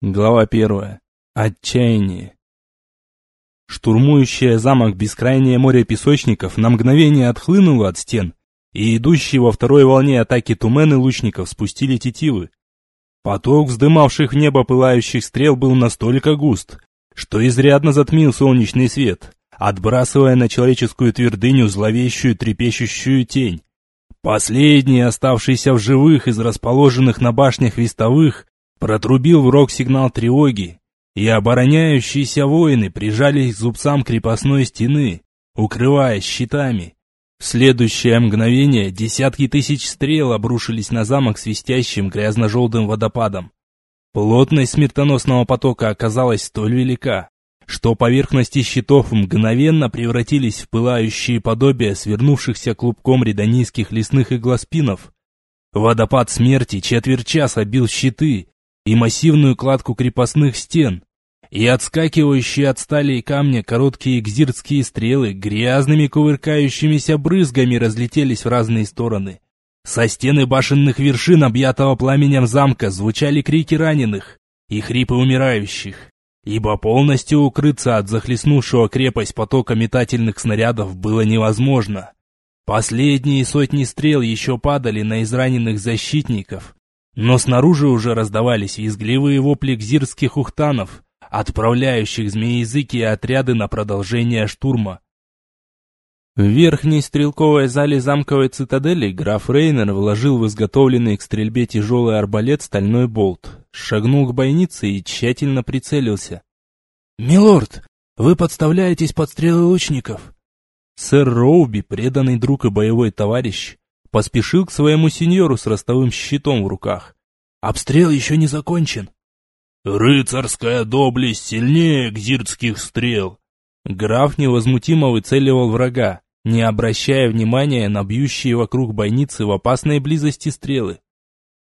Глава первая. Отчаяние. Штурмующее замок бескрайнее море песочников на мгновение отхлынуло от стен, и идущие во второй волне атаки тумены лучников спустили тетивы. Поток вздымавших в небо пылающих стрел был настолько густ, что изрядно затмил солнечный свет, отбрасывая на человеческую твердыню зловещую трепещущую тень. Последний, оставшийся в живых из расположенных на башнях вестовых, Протрубил в рог сигнал тревоги, и обороняющиеся воины прижались к зубцам крепостной стены, укрываясь щитами. В следующее мгновение десятки тысяч стрел обрушились на замок свистящим грязно-желтым водопадом. Плотность смертоносного потока оказалась столь велика, что поверхности щитов мгновенно превратились в пылающие подобия свернувшихся клубком редонийских лесных иглоспинов. Водопад смерти четверть часа бил щиты, и массивную кладку крепостных стен, и отскакивающие от стали и камня короткие гзиртские стрелы грязными кувыркающимися брызгами разлетелись в разные стороны. Со стены башенных вершин, объятого пламенем замка, звучали крики раненых и хрипы умирающих, ибо полностью укрыться от захлестнувшего крепость потока метательных снарядов было невозможно. Последние сотни стрел еще падали на израненных защитников, но снаружи уже раздавались визгливые вопли гзирских ухтанов, отправляющих змеязыкие отряды на продолжение штурма. В верхней стрелковой зале замковой цитадели граф Рейнер вложил в изготовленный к стрельбе тяжелый арбалет стальной болт, шагнул к бойнице и тщательно прицелился. «Милорд, вы подставляетесь под стрелы лучников!» Сэр Роуби, преданный друг и боевой товарищ, поспешил к своему сеньору с ростовым щитом в руках. «Обстрел еще не закончен». «Рыцарская доблесть сильнее гзиртских стрел!» Граф невозмутимо выцеливал врага, не обращая внимания на бьющие вокруг бойницы в опасной близости стрелы.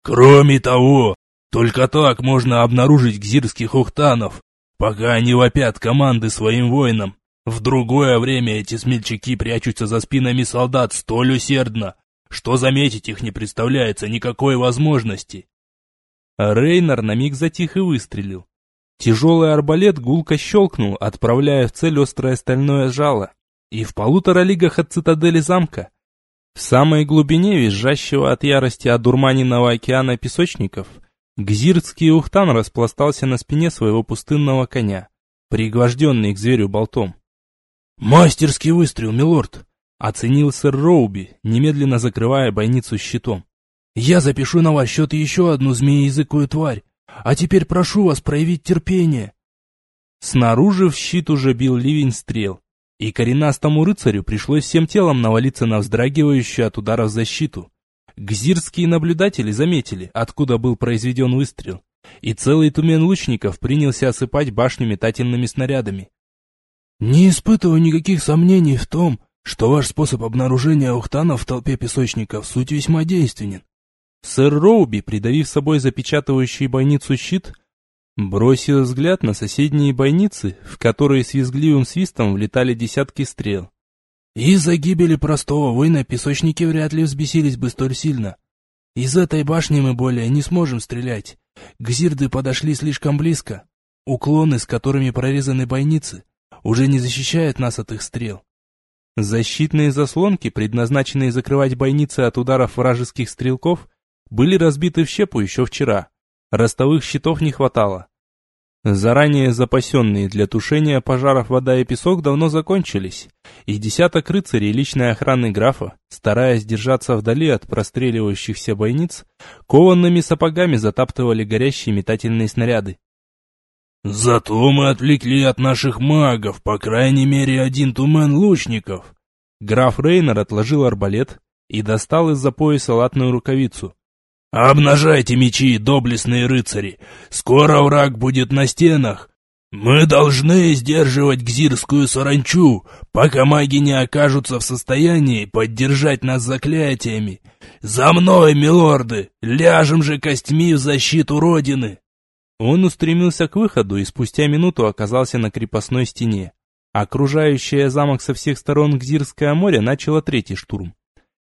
«Кроме того, только так можно обнаружить гзирских ухтанов, пока они вопят команды своим воинам. В другое время эти смельчаки прячутся за спинами солдат столь усердно, что заметить их не представляется никакой возможности. Рейнар на миг затих и выстрелил. Тяжелый арбалет гулко щелкнул, отправляя в цель острое стальное жало. И в полутора лигах от цитадели замка, в самой глубине визжащего от ярости одурманенного океана песочников, Гзиртский ухтан распластался на спине своего пустынного коня, пригвожденный к зверю болтом. «Мастерский выстрел, милорд!» Оценил сэр Роуби, немедленно закрывая бойницу щитом. «Я запишу на ваш счет еще одну змееязыкую тварь, а теперь прошу вас проявить терпение». Снаружи в щит уже бил ливень стрел, и коренастому рыцарю пришлось всем телом навалиться на вздрагивающую от ударов защиту. Гзирские наблюдатели заметили, откуда был произведен выстрел, и целый тумен лучников принялся осыпать башню метательными снарядами. «Не испытываю никаких сомнений в том, что ваш способ обнаружения ухтанов в толпе песочников суть весьма действенен. Сэр Роуби, придавив собой запечатывающий бойницу щит, бросил взгляд на соседние бойницы, в которые с визгливым свистом влетали десятки стрел. Из-за гибели простого воина песочники вряд ли взбесились бы столь сильно. Из этой башни мы более не сможем стрелять. Гзирды подошли слишком близко. Уклоны, с которыми прорезаны бойницы, уже не защищают нас от их стрел. Защитные заслонки, предназначенные закрывать бойницы от ударов вражеских стрелков, были разбиты в щепу еще вчера. Ростовых щитов не хватало. Заранее запасенные для тушения пожаров вода и песок давно закончились, и десяток рыцарей личной охраны графа, стараясь держаться вдали от простреливающихся бойниц, кованными сапогами затаптывали горящие метательные снаряды. «Зато мы отвлекли от наших магов, по крайней мере, один тумен лучников!» Граф Рейнер отложил арбалет и достал из-за пояса латную рукавицу. «Обнажайте мечи, доблестные рыцари! Скоро враг будет на стенах! Мы должны сдерживать гзирскую саранчу, пока маги не окажутся в состоянии поддержать нас заклятиями! За мной, милорды! Ляжем же костьми в защиту Родины!» Он устремился к выходу и спустя минуту оказался на крепостной стене. Окружающее замок со всех сторон Гзирское море начало третий штурм.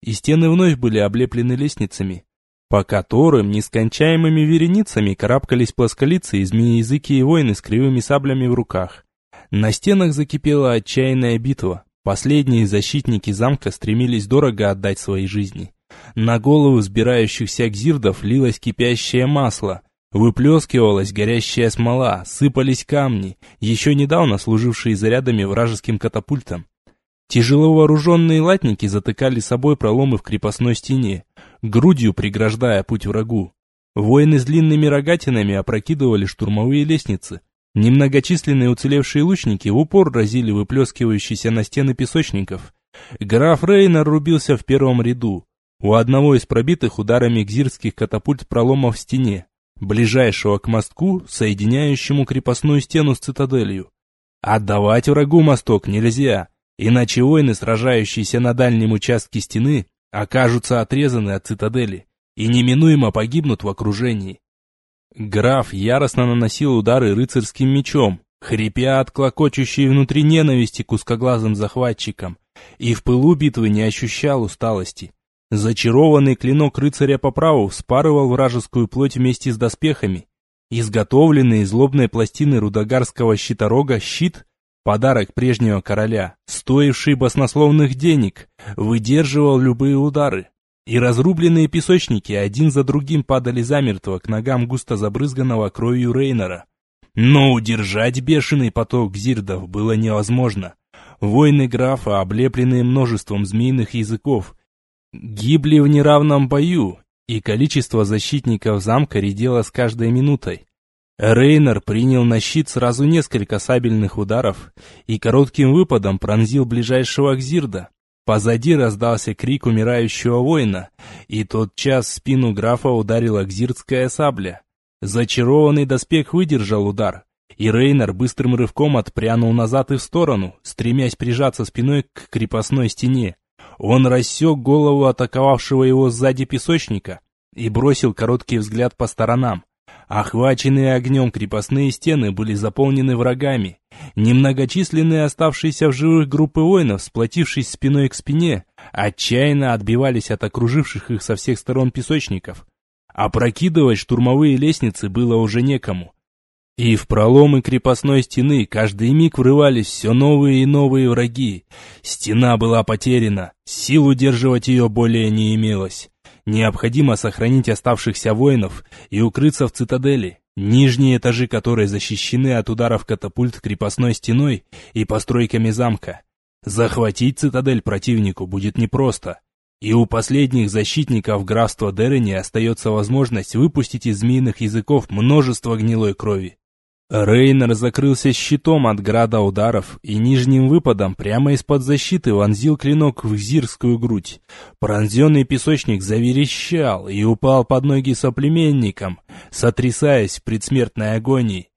И стены вновь были облеплены лестницами. по которым нескончаемыми вереницами карабкались плосколицы и змеязыки и воины с кривыми саблями в руках. На стенах закипела отчаянная битва. Последние защитники замка стремились дорого отдать свои жизни. На головы взбирающихся гзирдов лилось кипящее масло, выплескивалась горящая смола, сыпались камни, еще недавно служившие зарядами вражеским катапультам. Тяжело вооруженные латники затыкали собой проломы в крепостной стене, грудью преграждая путь врагу. Воины с длинными рогатинами опрокидывали штурмовые лестницы. Немногочисленные уцелевшие лучники в упор разили выплескивающиеся на стены песочников. Граф Рейнер рубился в первом ряду, у одного из пробитых ударами гзирских катапульт проломов в стене, ближайшего к мостку, соединяющему крепостную стену с цитаделью. Отдавать врагу мосток нельзя, иначе воины, сражающиеся на дальнем участке стены, окажутся отрезаны от цитадели и неминуемо погибнут в окружении. Граф яростно наносил удары рыцарским мечом, хрипя от клокочущей внутри ненависти к узкоглазым захватчикам, и в пылу битвы не ощущал усталости. Зачарованный клинок рыцаря по праву вспарывал вражескую плоть вместе с доспехами. Изготовленный из лобной пластины рудогарского щиторога щит, подарок прежнего короля, стоивший баснословных денег, выдерживал любые удары. И разрубленные песочники один за другим падали замертво к ногам густо забрызганного кровью Рейнера. Но удержать бешеный поток зирдов было невозможно. Войны графа, облепленные множеством змеиных языков, гибли в неравном бою, и количество защитников замка редело с каждой минутой. Рейнер принял на щит сразу несколько сабельных ударов и коротким выпадом пронзил ближайшего Гзирда. Позади раздался крик умирающего воина, и тот час в спину графа ударила гзирдская сабля. Зачарованный доспех выдержал удар, и Рейнер быстрым рывком отпрянул назад и в сторону, стремясь прижаться спиной к крепостной стене. Он рассек голову атаковавшего его сзади песочника и бросил короткий взгляд по сторонам. Охваченные огнем крепостные стены были заполнены врагами. Немногочисленные оставшиеся в живых группы воинов, сплотившись спиной к спине, отчаянно отбивались от окруживших их со всех сторон песочников. Опрокидывать штурмовые лестницы было уже некому. И в проломы крепостной стены каждый миг врывались все новые и новые враги. Стена была потеряна, сил удерживать ее более не имелось. Необходимо сохранить оставшихся воинов и укрыться в цитадели, нижние этажи которой защищены от ударов катапульт крепостной стеной и постройками замка. Захватить цитадель противнику будет непросто. И у последних защитников графства Дерени остается возможность выпустить из змеиных языков множество гнилой крови. Рейнер закрылся щитом от града ударов и нижним выпадом прямо из-под защиты вонзил клинок в зирскую грудь. Пронзенный песочник заверещал и упал под ноги соплеменникам, сотрясаясь в предсмертной агонии.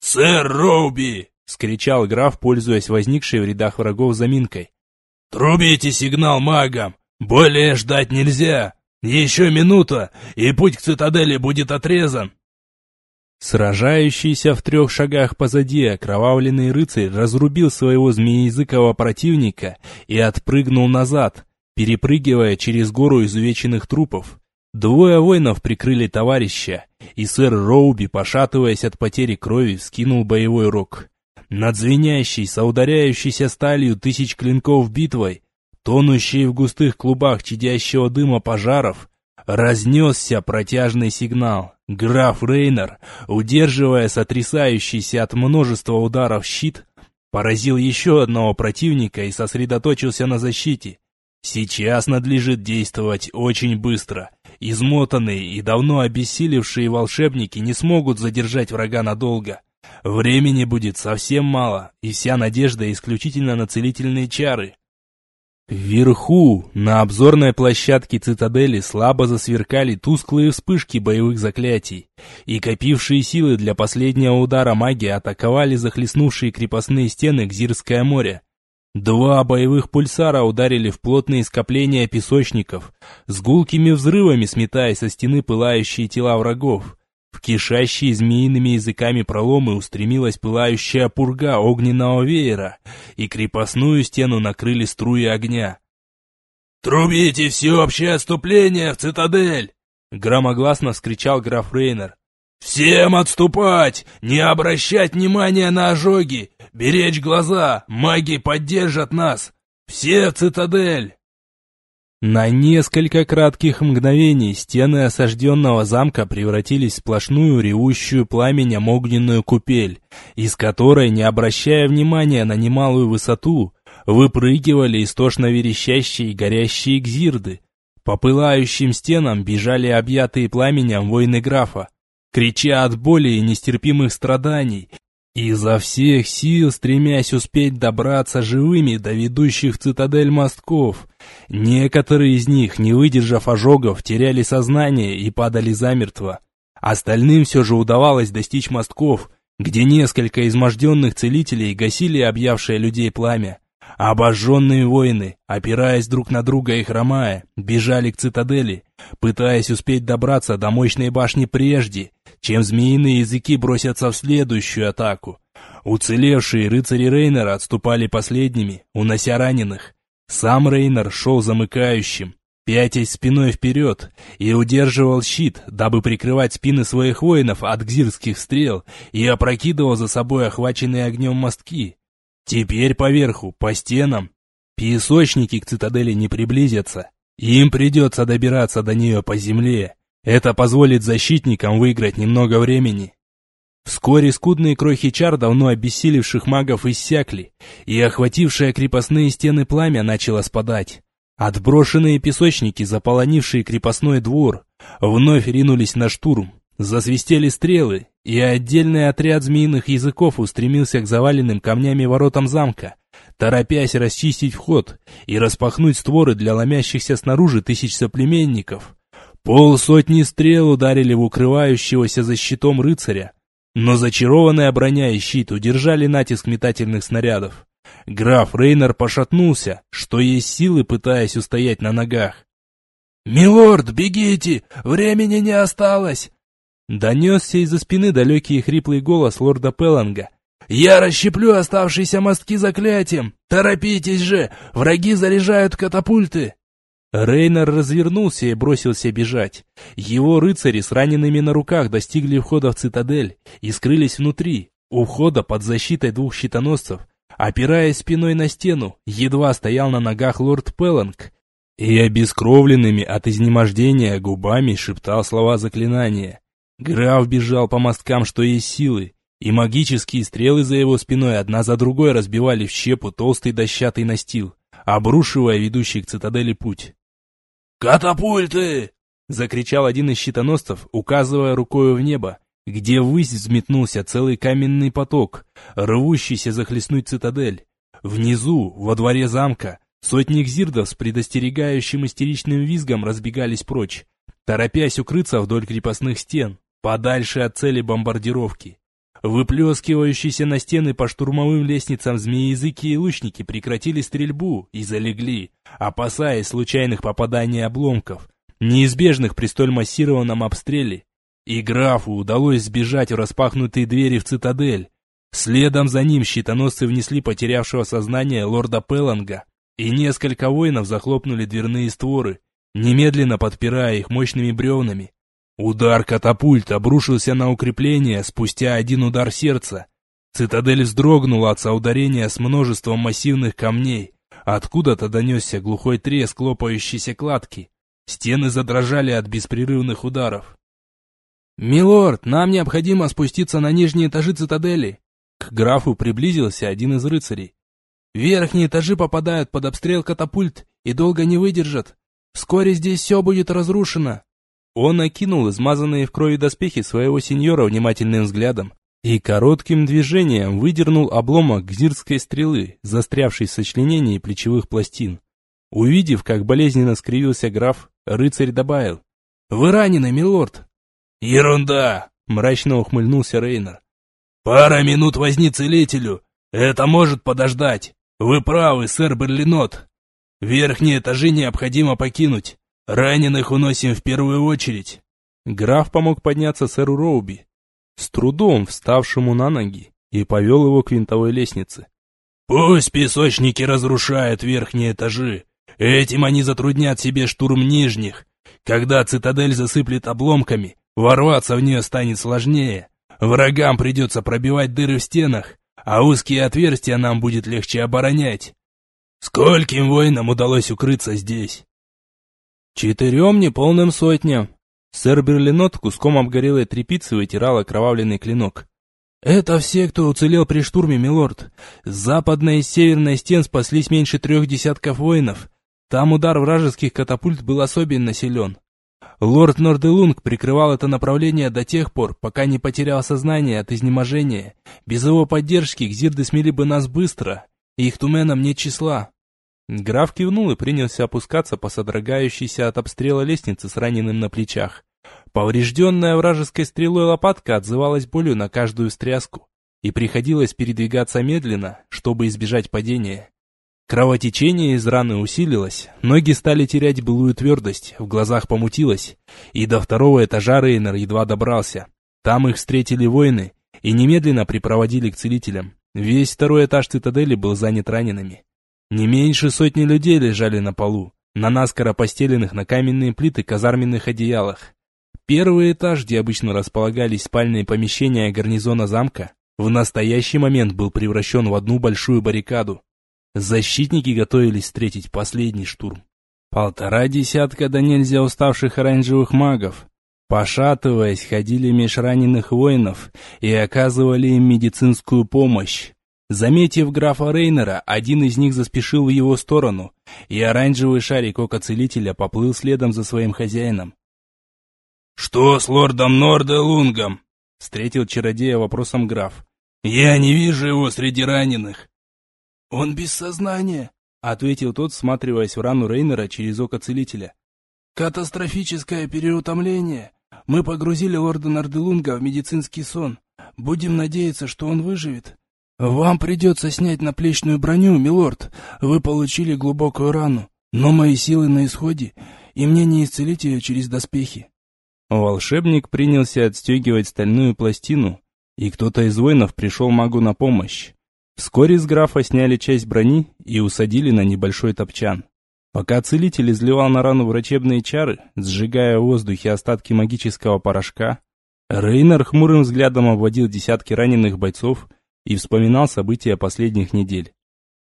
«Сэр Роуби!» — скричал граф, пользуясь возникшей в рядах врагов заминкой. «Трубите сигнал магам! Более ждать нельзя! Еще минута, и путь к цитадели будет отрезан!» Сражающийся в трех шагах позади окровавленный рыцарь разрубил своего змеязыкого противника и отпрыгнул назад, перепрыгивая через гору изувеченных трупов. Двое воинов прикрыли товарища, и сэр Роуби, пошатываясь от потери крови, скинул боевой рог. Над звенящей, соударяющейся сталью тысяч клинков битвой, тонущей в густых клубах чадящего дыма пожаров, разнесся протяжный сигнал. Граф Рейнер, удерживая сотрясающийся от множества ударов щит, поразил еще одного противника и сосредоточился на защите. Сейчас надлежит действовать очень быстро. Измотанные и давно обессилевшие волшебники не смогут задержать врага надолго. Времени будет совсем мало, и вся надежда исключительно на целительные чары. Вверху, на обзорной площадке цитадели, слабо засверкали тусклые вспышки боевых заклятий, и копившие силы для последнего удара магии атаковали захлестнувшие крепостные стены Гзирское море. Два боевых пульсара ударили в плотные скопления песочников, с гулкими взрывами сметая со стены пылающие тела врагов. В кишащие змеиными языками проломы устремилась пылающая пурга огненного веера, и крепостную стену накрыли струи огня. «Трубите всеобщее отступление в цитадель!» Громогласно вскричал граф Рейнер. «Всем отступать! Не обращать внимания на ожоги! Беречь глаза! Маги поддержат нас! Все в цитадель!» На несколько кратких мгновений стены осажденного замка превратились в сплошную ревущую пламенем огненную купель, из которой, не обращая внимания на немалую высоту, выпрыгивали истошно верещащие и горящие гзирды. По пылающим стенам бежали объятые пламенем воины графа, крича от боли и нестерпимых страданий, изо всех сил стремясь успеть добраться живыми до ведущих в цитадель мостков. Некоторые из них, не выдержав ожогов, теряли сознание и падали замертво. Остальным все же удавалось достичь мостков, где несколько изможденных целителей гасили объявшее людей пламя. Обожженные воины, опираясь друг на друга и хромая, бежали к цитадели, пытаясь успеть добраться до мощной башни прежде, чем змеиные языки бросятся в следующую атаку. Уцелевшие рыцари Рейнера отступали последними, унося раненых. Сам Рейнер шел замыкающим, пятясь спиной вперед, и удерживал щит, дабы прикрывать спины своих воинов от гзирских стрел, и опрокидывал за собой охваченные огнем мостки. Теперь поверху, по стенам, песочники к цитадели не приблизятся. Им придется добираться до нее по земле. Это позволит защитникам выиграть немного времени. Вскоре скудные крохи чар давно обессилевших магов иссякли, и охватившее крепостные стены пламя начало спадать. Отброшенные песочники, заполонившие крепостной двор, вновь ринулись на штурм. Засвистели стрелы, и отдельный отряд змеиных языков устремился к заваленным камнями воротам замка, торопясь расчистить вход и распахнуть створы для ломящихся снаружи тысяч соплеменников. Полсотни стрел ударили в укрывающегося за щитом рыцаря, но зачарованная броня и щит удержали натиск метательных снарядов. Граф Рейнер пошатнулся, что есть силы, пытаясь устоять на ногах. «Милорд, бегите! Времени не осталось!» Донесся из-за спины далекий и хриплый голос лорда Пелланга. «Я расщеплю оставшиеся мостки заклятием! Торопитесь же! Враги заряжают катапульты!» Рейнер развернулся и бросился бежать. Его рыцари с ранеными на руках достигли входа в цитадель и скрылись внутри, у входа под защитой двух щитоносцев. Опираясь спиной на стену, едва стоял на ногах лорд Пелланг и обескровленными от изнемождения губами шептал слова заклинания. Граф бежал по мосткам, что есть силы, и магические стрелы за его спиной одна за другой разбивали в щепу толстый дощатый настил, обрушивая ведущий к цитадели путь. «Катапульты!» — закричал один из щитоносцев, указывая рукою в небо, где ввысь взметнулся целый каменный поток, рвущийся захлестнуть цитадель. Внизу, во дворе замка, сотни гзирдов с предостерегающим истеричным визгом разбегались прочь, торопясь укрыться вдоль крепостных стен подальше от цели бомбардировки. Выплескивающиеся на стены по штурмовым лестницам змеи-языки и лучники прекратили стрельбу и залегли, опасаясь случайных попаданий обломков, неизбежных при столь массированном обстреле. И графу удалось сбежать в распахнутые двери в цитадель. Следом за ним щитоносцы внесли потерявшего сознание лорда Пеланга, и несколько воинов захлопнули дверные створы, немедленно подпирая их мощными бревнами. Удар катапульт обрушился на укрепление спустя один удар сердца. Цитадель вздрогнула от соударения с множеством массивных камней. Откуда-то донесся глухой треск лопающейся кладки. Стены задрожали от беспрерывных ударов. «Милорд, нам необходимо спуститься на нижние этажи цитадели!» К графу приблизился один из рыцарей. «Верхние этажи попадают под обстрел катапульт и долго не выдержат. Вскоре здесь все будет разрушено!» Он окинул измазанные в крови доспехи своего сеньора внимательным взглядом и коротким движением выдернул обломок гзирской стрелы, застрявший в сочленении плечевых пластин. Увидев, как болезненно скривился граф, рыцарь добавил. «Вы ранены, милорд!» «Ерунда!» — мрачно ухмыльнулся Рейнер. «Пара минут возни целителю! Это может подождать! Вы правы, сэр Берлинот! Верхние этажи необходимо покинуть! Раненых уносим в первую очередь. Граф помог подняться сэру Роуби, с трудом вставшему на ноги, и повел его к винтовой лестнице. Пусть песочники разрушают верхние этажи. Этим они затруднят себе штурм нижних. Когда цитадель засыплет обломками, ворваться в нее станет сложнее. Врагам придется пробивать дыры в стенах, а узкие отверстия нам будет легче оборонять. Скольким воинам удалось укрыться здесь? Четырем неполным сотням. Сэр Берлинот куском обгорелой тряпицы вытирал окровавленный клинок. «Это все, кто уцелел при штурме, милорд. С западной и северной стен спаслись меньше трех десятков воинов. Там удар вражеских катапульт был особенно силен. Лорд Норделунг прикрывал это направление до тех пор, пока не потерял сознание от изнеможения. Без его поддержки гзирды смели бы нас быстро, и их туменам нет числа. Граф кивнул и принялся опускаться по содрогающейся от обстрела лестнице с раненым на плечах. Поврежденная вражеской стрелой лопатка отзывалась болью на каждую стряску, и приходилось передвигаться медленно, чтобы избежать падения. Кровотечение из раны усилилось, ноги стали терять былую твердость, в глазах помутилось, и до второго этажа Рейнер едва добрался. Там их встретили воины и немедленно припроводили к целителям. Весь второй этаж цитадели был занят ранеными. Не меньше сотни людей лежали на полу, на наскоро постеленных на каменные плиты казарменных одеялах. Первый этаж, где обычно располагались спальные помещения гарнизона замка, в настоящий момент был превращен в одну большую баррикаду. Защитники готовились встретить последний штурм. Полтора десятка да нельзя уставших оранжевых магов, пошатываясь, ходили меж раненых воинов и оказывали им медицинскую помощь. Заметив графа Рейнера, один из них заспешил в его сторону, и оранжевый шарик ока-целителя поплыл следом за своим хозяином. «Что с лордом Норделунгом?» — встретил чародея вопросом граф. «Я не вижу его среди раненых». «Он без сознания», — ответил тот, всматриваясь в рану Рейнера через око целителя. «Катастрофическое переутомление. Мы погрузили лорда Норделунга в медицинский сон. Будем надеяться, что он выживет. «Вам придется снять наплечную броню, милорд. Вы получили глубокую рану, но мои силы на исходе, и мне не исцелить ее через доспехи». Волшебник принялся отстегивать стальную пластину, и кто-то из воинов пришел магу на помощь. Вскоре с графа сняли часть брони и усадили на небольшой топчан. Пока целитель изливал на рану врачебные чары, сжигая в воздухе остатки магического порошка, Рейнер хмурым взглядом обводил десятки раненых бойцов и вспоминал события последних недель.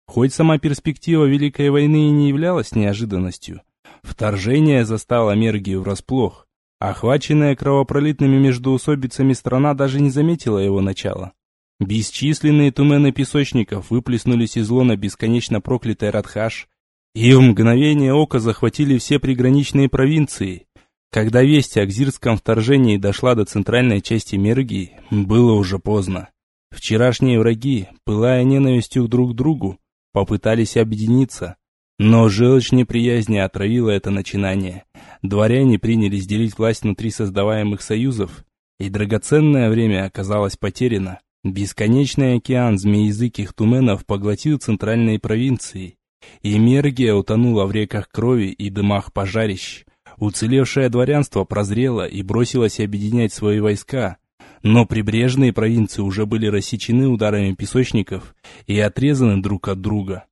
Хоть сама перспектива Великой войны и не являлась неожиданностью, вторжение застало Мергию врасплох. Охваченная кровопролитными междоусобицами страна даже не заметила его начала. Бесчисленные тумены песочников выплеснулись из лона бесконечно проклятой Радхаш, и в мгновение ока захватили все приграничные провинции. Когда весть о Гзирском вторжении дошла до центральной части Мергии, было уже поздно. Вчерашние враги, пылая ненавистью друг к другу, попытались объединиться, но желчь неприязни отравила это начинание. Дворяне принялись делить власть внутри создаваемых союзов, и драгоценное время оказалось потеряно. Бесконечный океан змеязыких туменов поглотил центральные провинции, и Мергия утонула в реках крови и дымах пожарищ. Уцелевшее дворянство прозрело и бросилось объединять свои войска, но прибрежные провинции уже были рассечены ударами песочников и отрезаны друг от друга.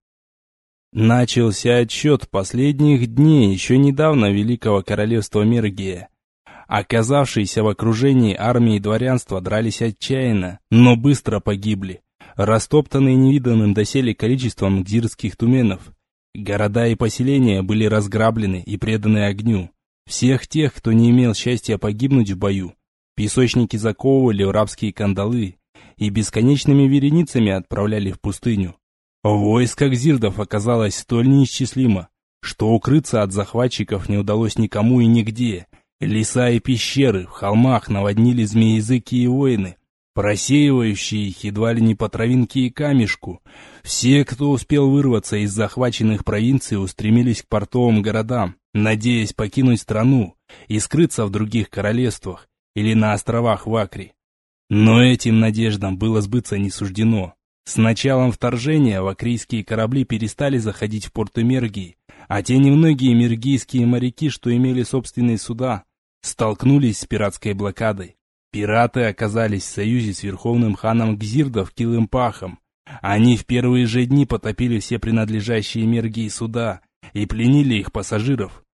Начался отсчет последних дней еще недавно Великого Королевства Мергия. Оказавшиеся в окружении армии дворянства дрались отчаянно, но быстро погибли, растоптанные невиданным доселе количеством гзирских туменов. Города и поселения были разграблены и преданы огню. Всех тех, кто не имел счастья погибнуть в бою, Песочники заковывали в рабские кандалы и бесконечными вереницами отправляли в пустыню. Войско гзирдов оказалось столь неисчислимо, что укрыться от захватчиков не удалось никому и нигде. Леса и пещеры в холмах наводнили змеязыки и воины, просеивающие их едва ли не по травинке и камешку. Все, кто успел вырваться из захваченных провинций, устремились к портовым городам, надеясь покинуть страну и скрыться в других королевствах, или на островах в Акре. Но этим надеждам было сбыться не суждено. С началом вторжения вакрийские корабли перестали заходить в порты Мергии, а те немногие мергийские моряки, что имели собственные суда, столкнулись с пиратской блокадой. Пираты оказались в союзе с верховным ханом Гзирдов Килымпахом. Они в первые же дни потопили все принадлежащие Мергии суда и пленили их пассажиров.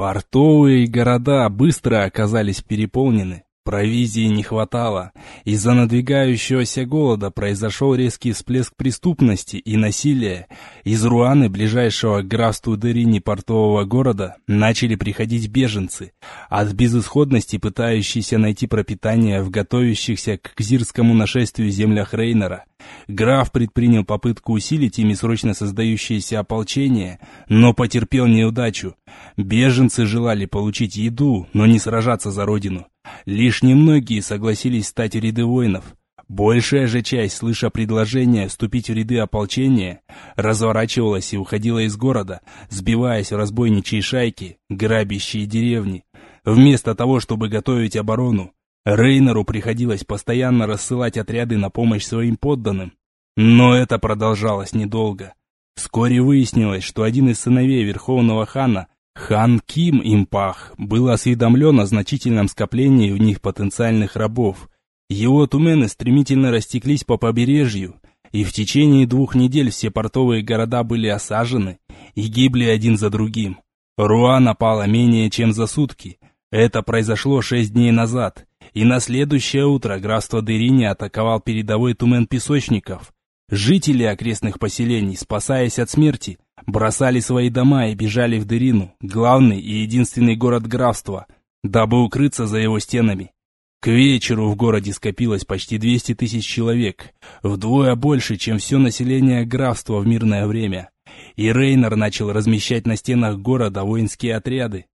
Портовые города быстро оказались переполнены. Провизии не хватало. Из-за надвигающегося голода произошел резкий всплеск преступности и насилия. Из Руаны, ближайшего к графству Дерини портового города, начали приходить беженцы, от безысходности пытающиеся найти пропитание в готовящихся к кзирскому нашествию землях Рейнера. Граф предпринял попытку усилить ими срочно создающееся ополчение, но потерпел неудачу. Беженцы желали получить еду, но не сражаться за родину. Лишь немногие согласились стать в ряды воинов. Большая же часть, слыша предложение вступить в ряды ополчения, разворачивалась и уходила из города, сбиваясь в разбойничьи шайки, грабящие деревни. Вместо того, чтобы готовить оборону, Рейнеру приходилось постоянно рассылать отряды на помощь своим подданным. Но это продолжалось недолго. Вскоре выяснилось, что один из сыновей Верховного Хана, хан Ким Импах, был осведомлен о значительном скоплении у них потенциальных рабов. Его тумены стремительно растеклись по побережью, и в течение двух недель все портовые города были осажены и гибли один за другим. Руа напала менее чем за сутки. Это произошло шесть дней назад, и на следующее утро графство Дерини атаковал передовой тумен песочников. Жители окрестных поселений, спасаясь от смерти, бросали свои дома и бежали в Дерину, главный и единственный город графства, дабы укрыться за его стенами. К вечеру в городе скопилось почти 200 тысяч человек, вдвое больше, чем все население графства в мирное время. И Рейнер начал размещать на стенах города воинские отряды.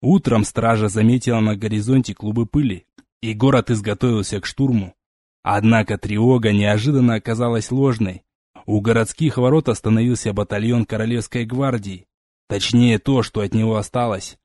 Утром стража заметила на горизонте клубы пыли, и город изготовился к штурму. Однако тревога неожиданно оказалась ложной. У городских ворот остановился батальон Королевской гвардии. Точнее, то, что от него осталось.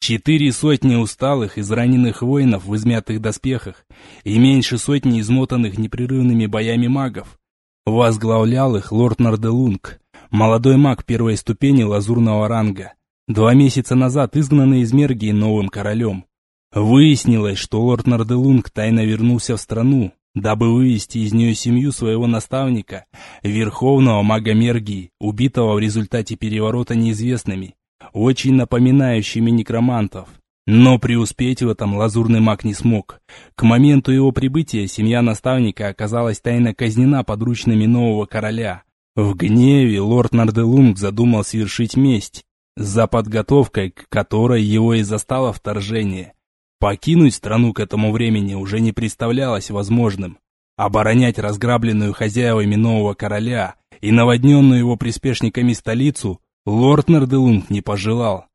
Четыре сотни усталых, израненных воинов в измятых доспехах и меньше сотни измотанных непрерывными боями магов. Возглавлял их лорд Нарделунг, молодой маг первой ступени лазурного ранга, два месяца назад изгнанный из Мергии новым королем. Выяснилось, что лорд Нарделунг тайно вернулся в страну, дабы вывести из нее семью своего наставника, верховного мага Мергии, убитого в результате переворота неизвестными, очень напоминающими некромантов. Но преуспеть в этом лазурный маг не смог. К моменту его прибытия семья наставника оказалась тайно казнена подручными нового короля. В гневе лорд Нарделунг задумал совершить месть, за подготовкой к которой его и застало вторжение. Покинуть страну к этому времени уже не представлялось возможным. Оборонять разграбленную хозяевами нового короля и наводненную его приспешниками столицу лорд Нарделунг не пожелал.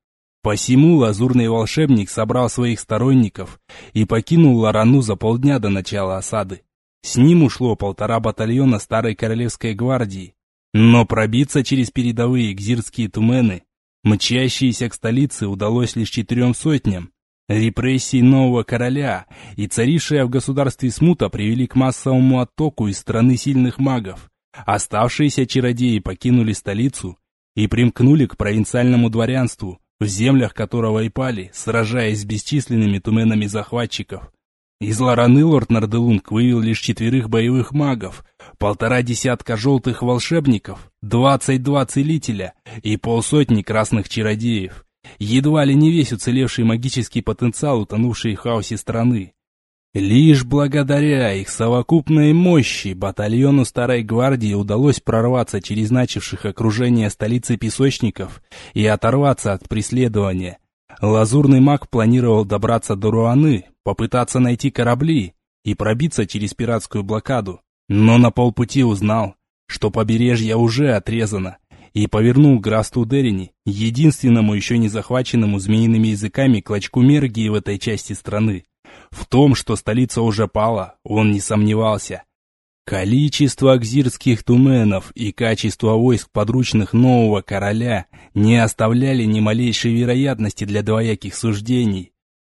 Посему лазурный волшебник собрал своих сторонников и покинул Ларану за полдня до начала осады. С ним ушло полтора батальона старой королевской гвардии. Но пробиться через передовые гзирские тумены, мчащиеся к столице, удалось лишь четырем сотням, Репрессии нового короля и царившая в государстве смута привели к массовому оттоку из страны сильных магов. Оставшиеся чародеи покинули столицу и примкнули к провинциальному дворянству, в землях которого и пали, сражаясь с бесчисленными туменами захватчиков. Из Лораны лорд Нарделунг вывел лишь четверых боевых магов, полтора десятка желтых волшебников, двадцать два целителя и полсотни красных чародеев едва ли не весь уцелевший магический потенциал утонувшей в хаосе страны. Лишь благодаря их совокупной мощи батальону Старой Гвардии удалось прорваться через начавших окружение столицы песочников и оторваться от преследования. Лазурный маг планировал добраться до Руаны, попытаться найти корабли и пробиться через пиратскую блокаду, но на полпути узнал, что побережье уже отрезано, и повернул к Грасту Дерини, единственному еще не захваченному змеиными языками клочку Мергии в этой части страны. В том, что столица уже пала, он не сомневался. Количество акзирских туменов и качество войск подручных нового короля не оставляли ни малейшей вероятности для двояких суждений.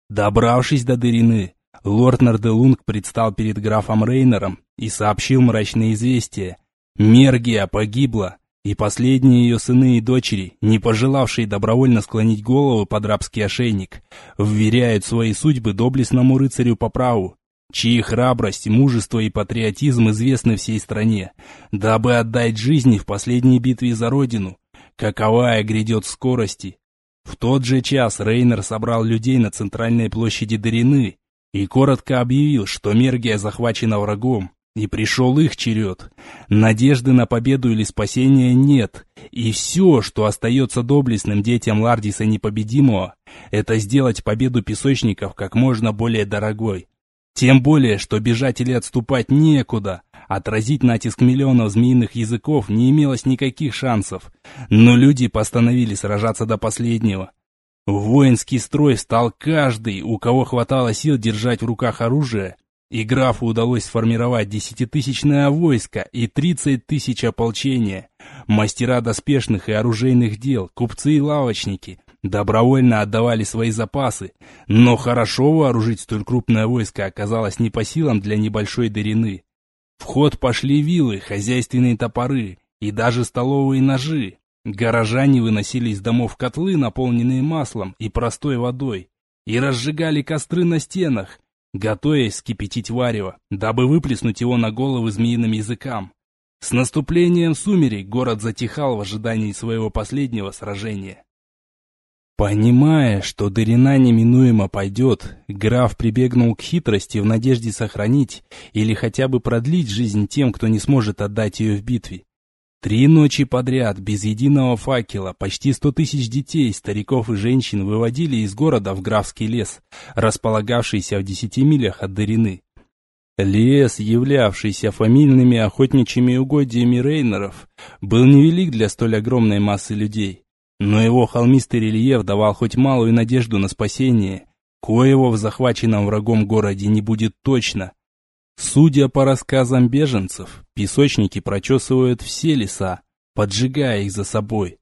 Добравшись до Дерины, лорд Нарделунг предстал перед графом Рейнером и сообщил мрачное известие. Мергия погибла, и последние ее сыны и дочери, не пожелавшие добровольно склонить голову под рабский ошейник, вверяют свои судьбы доблестному рыцарю по праву, чьи храбрость, мужество и патриотизм известны всей стране, дабы отдать жизни в последней битве за родину, каковая грядет в скорости. В тот же час Рейнер собрал людей на центральной площади Дарины и коротко объявил, что Мергия захвачена врагом, и пришел их черед. Надежды на победу или спасение нет, и все, что остается доблестным детям Лардиса Непобедимого, это сделать победу песочников как можно более дорогой. Тем более, что бежать или отступать некуда, отразить натиск миллионов змеиных языков не имелось никаких шансов, но люди постановили сражаться до последнего. В воинский строй стал каждый, у кого хватало сил держать в руках оружие, и графу удалось сформировать десятитысячное войско и тридцать тысяч ополчения. Мастера доспешных и оружейных дел, купцы и лавочники добровольно отдавали свои запасы, но хорошо вооружить столь крупное войско оказалось не по силам для небольшой Дарины. В ход пошли вилы, хозяйственные топоры и даже столовые ножи. Горожане выносили из домов котлы, наполненные маслом и простой водой, и разжигали костры на стенах, готовясь скипятить варево, дабы выплеснуть его на головы змеиным языкам. С наступлением сумерек город затихал в ожидании своего последнего сражения. Понимая, что Дарина неминуемо пойдет, граф прибегнул к хитрости в надежде сохранить или хотя бы продлить жизнь тем, кто не сможет отдать ее в битве. Три ночи подряд, без единого факела, почти сто тысяч детей, стариков и женщин выводили из города в графский лес, располагавшийся в десяти милях от Дарины. Лес, являвшийся фамильными охотничьими угодьями Рейнеров, был невелик для столь огромной массы людей, но его холмистый рельеф давал хоть малую надежду на спасение, коего в захваченном врагом городе не будет точно, Судя по рассказам беженцев, песочники прочесывают все леса, поджигая их за собой.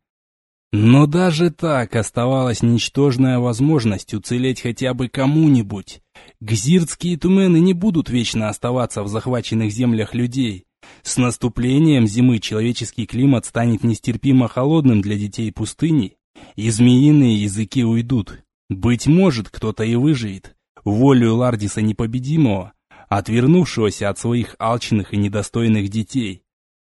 Но даже так оставалась ничтожная возможность уцелеть хотя бы кому-нибудь. Гзиртские тумены не будут вечно оставаться в захваченных землях людей. С наступлением зимы человеческий климат станет нестерпимо холодным для детей пустыни, и змеиные языки уйдут. Быть может, кто-то и выживет. Волю Лардиса Непобедимого отвернувшегося от своих алчных и недостойных детей.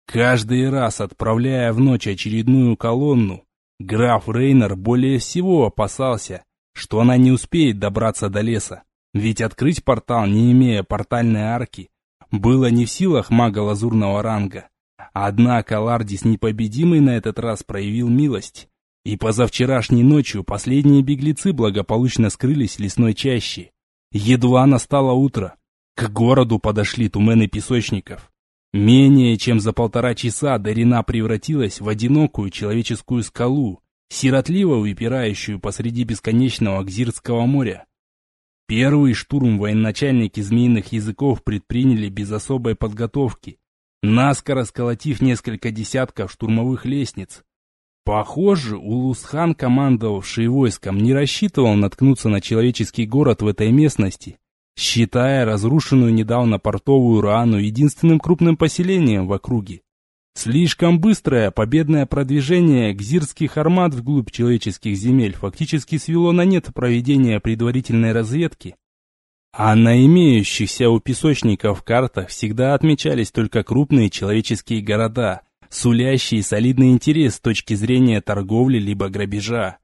Каждый раз отправляя в ночь очередную колонну, граф Рейнер более всего опасался, что она не успеет добраться до леса, ведь открыть портал, не имея портальной арки, было не в силах мага лазурного ранга. Однако Лардис непобедимый на этот раз проявил милость, и позавчерашней ночью последние беглецы благополучно скрылись в лесной чаще. Едва настало утро, к городу подошли тумены песочников. Менее чем за полтора часа Дарина превратилась в одинокую человеческую скалу, сиротливо выпирающую посреди бесконечного Гзирского моря. Первый штурм военачальники змеиных языков предприняли без особой подготовки, наскоро сколотив несколько десятков штурмовых лестниц. Похоже, Улусхан, командовавший войском, не рассчитывал наткнуться на человеческий город в этой местности считая разрушенную недавно портовую Рану единственным крупным поселением в округе. Слишком быстрое победное продвижение гзирских армат вглубь человеческих земель фактически свело на нет проведение предварительной разведки. А на имеющихся у песочников картах всегда отмечались только крупные человеческие города, сулящие солидный интерес с точки зрения торговли либо грабежа.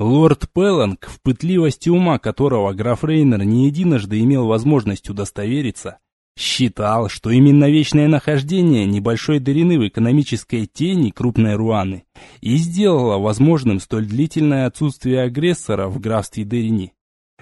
Лорд Пелланг, в пытливости ума которого граф Рейнер не единожды имел возможность удостовериться, считал, что именно вечное нахождение небольшой дырины в экономической тени крупной Руаны и сделало возможным столь длительное отсутствие агрессора в графстве Дерини.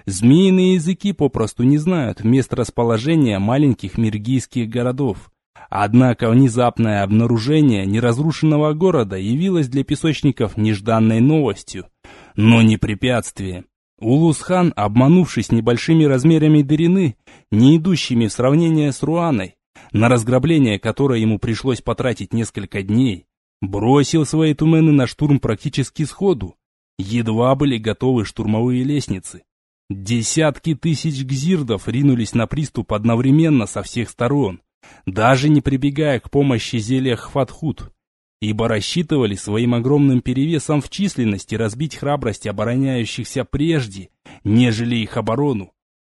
Змеиные языки попросту не знают мест расположения маленьких миргийских городов. Однако внезапное обнаружение неразрушенного города явилось для песочников нежданной новостью – но не препятствие. Улус-хан, обманувшись небольшими размерами дырины, не идущими в сравнение с Руаной, на разграбление которой ему пришлось потратить несколько дней, бросил свои тумены на штурм практически сходу. Едва были готовы штурмовые лестницы. Десятки тысяч гзирдов ринулись на приступ одновременно со всех сторон, даже не прибегая к помощи зелья Хватхут ибо рассчитывали своим огромным перевесом в численности разбить храбрость обороняющихся прежде, нежели их оборону.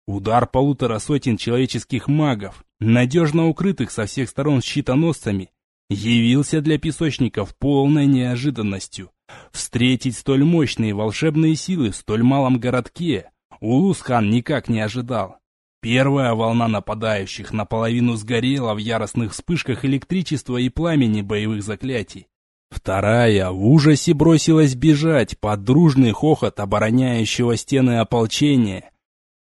Удар полутора сотен человеческих магов, надежно укрытых со всех сторон щитоносцами, явился для песочников полной неожиданностью. Встретить столь мощные волшебные силы в столь малом городке Улус-хан никак не ожидал. Первая волна нападающих наполовину сгорела в яростных вспышках электричества и пламени боевых заклятий. Вторая в ужасе бросилась бежать под дружный хохот обороняющего стены ополчения.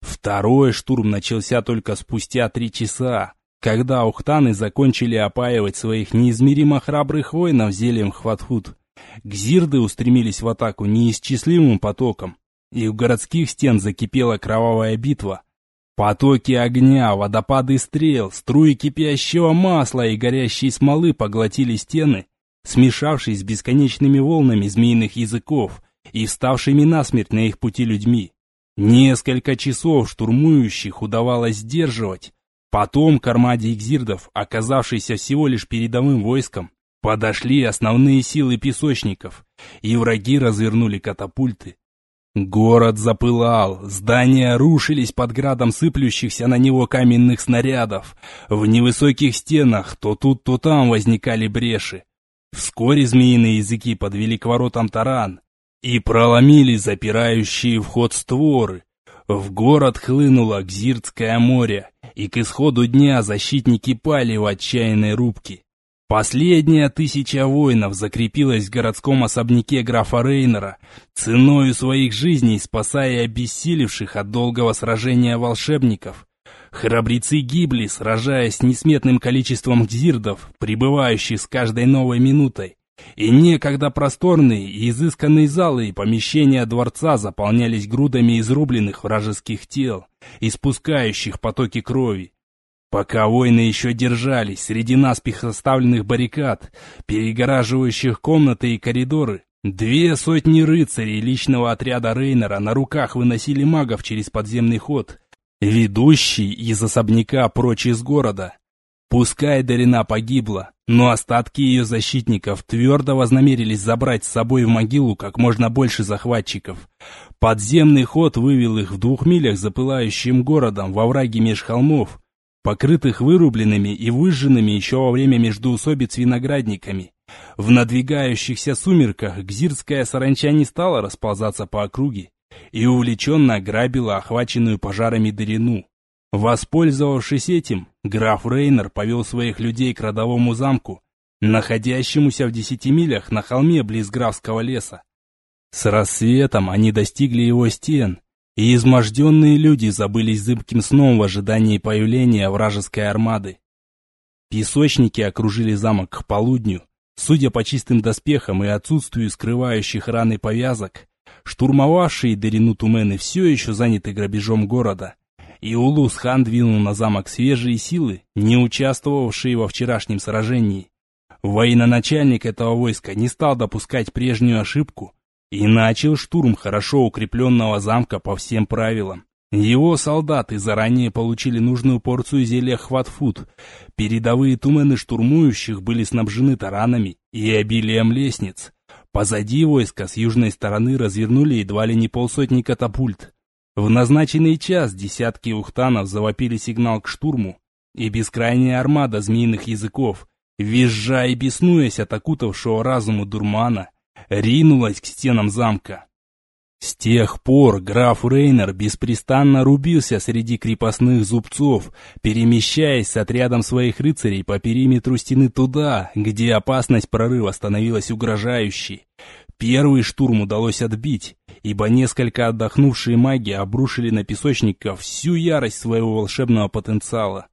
Второй штурм начался только спустя три часа, когда ухтаны закончили опаивать своих неизмеримо храбрых воинов зельем хватхут. Гзирды устремились в атаку неисчислимым потоком, и у городских стен закипела кровавая битва. Потоки огня, водопады стрел, струи кипящего масла и горящей смолы поглотили стены, смешавшись с бесконечными волнами змеиных языков и вставшими насмерть на их пути людьми. Несколько часов штурмующих удавалось сдерживать. Потом к армаде экзирдов, оказавшейся всего лишь передовым войском, подошли основные силы песочников, и враги развернули катапульты. Город запылал, здания рушились под градом сыплющихся на него каменных снарядов. В невысоких стенах то тут, то там возникали бреши. Вскоре змеиные языки подвели к воротам таран и проломили запирающие вход створы. В город хлынуло Гзиртское море, и к исходу дня защитники пали в отчаянной рубке. Последняя тысяча воинов закрепилась в городском особняке графа Рейнера, ценою своих жизней спасая обессилевших от долгого сражения волшебников. Храбрецы гибли, сражаясь с несметным количеством гзирдов, прибывающих с каждой новой минутой. И некогда просторные и изысканные залы и помещения дворца заполнялись грудами изрубленных вражеских тел, испускающих потоки крови. Пока воины еще держались среди наспех составленных баррикад, перегораживающих комнаты и коридоры, две сотни рыцарей личного отряда Рейнера на руках выносили магов через подземный ход, ведущий из особняка прочь из города. Пускай Дарина погибла, но остатки ее защитников твердо вознамерились забрать с собой в могилу как можно больше захватчиков. Подземный ход вывел их в двух милях за пылающим городом во враге меж холмов, покрытых вырубленными и выжженными еще во время междоусобиц виноградниками. В надвигающихся сумерках гзирская саранча не стала расползаться по округе и увлеченно грабила охваченную пожарами Дарину. Воспользовавшись этим, граф Рейнер повел своих людей к родовому замку, находящемуся в десяти милях на холме близ графского леса. С рассветом они достигли его стен и изможденные люди забылись зыбким сном в ожидании появления вражеской армады. Песочники окружили замок к полудню. Судя по чистым доспехам и отсутствию скрывающих раны повязок, штурмовавшие Дерину Тумены все еще заняты грабежом города. И Улус-хан двинул на замок свежие силы, не участвовавшие во вчерашнем сражении. Военачальник этого войска не стал допускать прежнюю ошибку и начал штурм хорошо укрепленного замка по всем правилам. Его солдаты заранее получили нужную порцию зелья хватфуд. Передовые тумены штурмующих были снабжены таранами и обилием лестниц. Позади войска с южной стороны развернули едва ли не полсотни катапульт. В назначенный час десятки ухтанов завопили сигнал к штурму, и бескрайняя армада змеиных языков, визжа и беснуясь от окутавшего разуму дурмана, ринулась к стенам замка. С тех пор граф Рейнер беспрестанно рубился среди крепостных зубцов, перемещаясь с отрядом своих рыцарей по периметру стены туда, где опасность прорыва становилась угрожающей. Первый штурм удалось отбить, ибо несколько отдохнувшие маги обрушили на песочников всю ярость своего волшебного потенциала.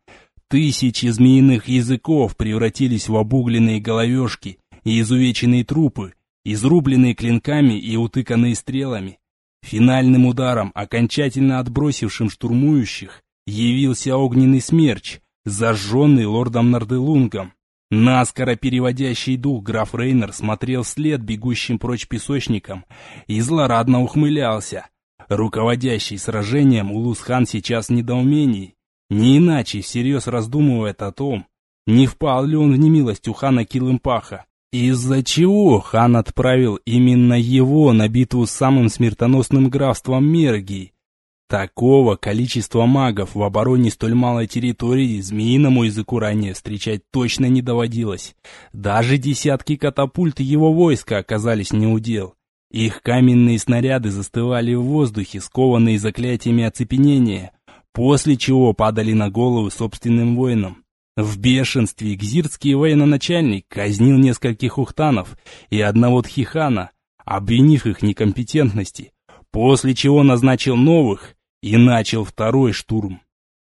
Тысячи змеиных языков превратились в обугленные головешки и изувеченные трупы, изрубленные клинками и утыканные стрелами. Финальным ударом, окончательно отбросившим штурмующих, явился огненный смерч, зажженный лордом Нарделунгом. Наскоро переводящий дух граф Рейнер смотрел вслед бегущим прочь песочникам и злорадно ухмылялся. Руководящий сражением Улус-хан сейчас в недоумении, не иначе всерьез раздумывает о том, не впал ли он в немилость у хана Килымпаха, из-за чего хан отправил именно его на битву с самым смертоносным графством Мергии? Такого количества магов в обороне столь малой территории змеиному языку ранее встречать точно не доводилось. Даже десятки катапульт его войска оказались неудел. Их каменные снаряды застывали в воздухе, скованные заклятиями оцепенения, после чего падали на головы собственным воинам. В бешенстве гзирский военачальник казнил нескольких ухтанов и одного тхихана, обвинив их некомпетентности, после чего назначил новых и начал второй штурм.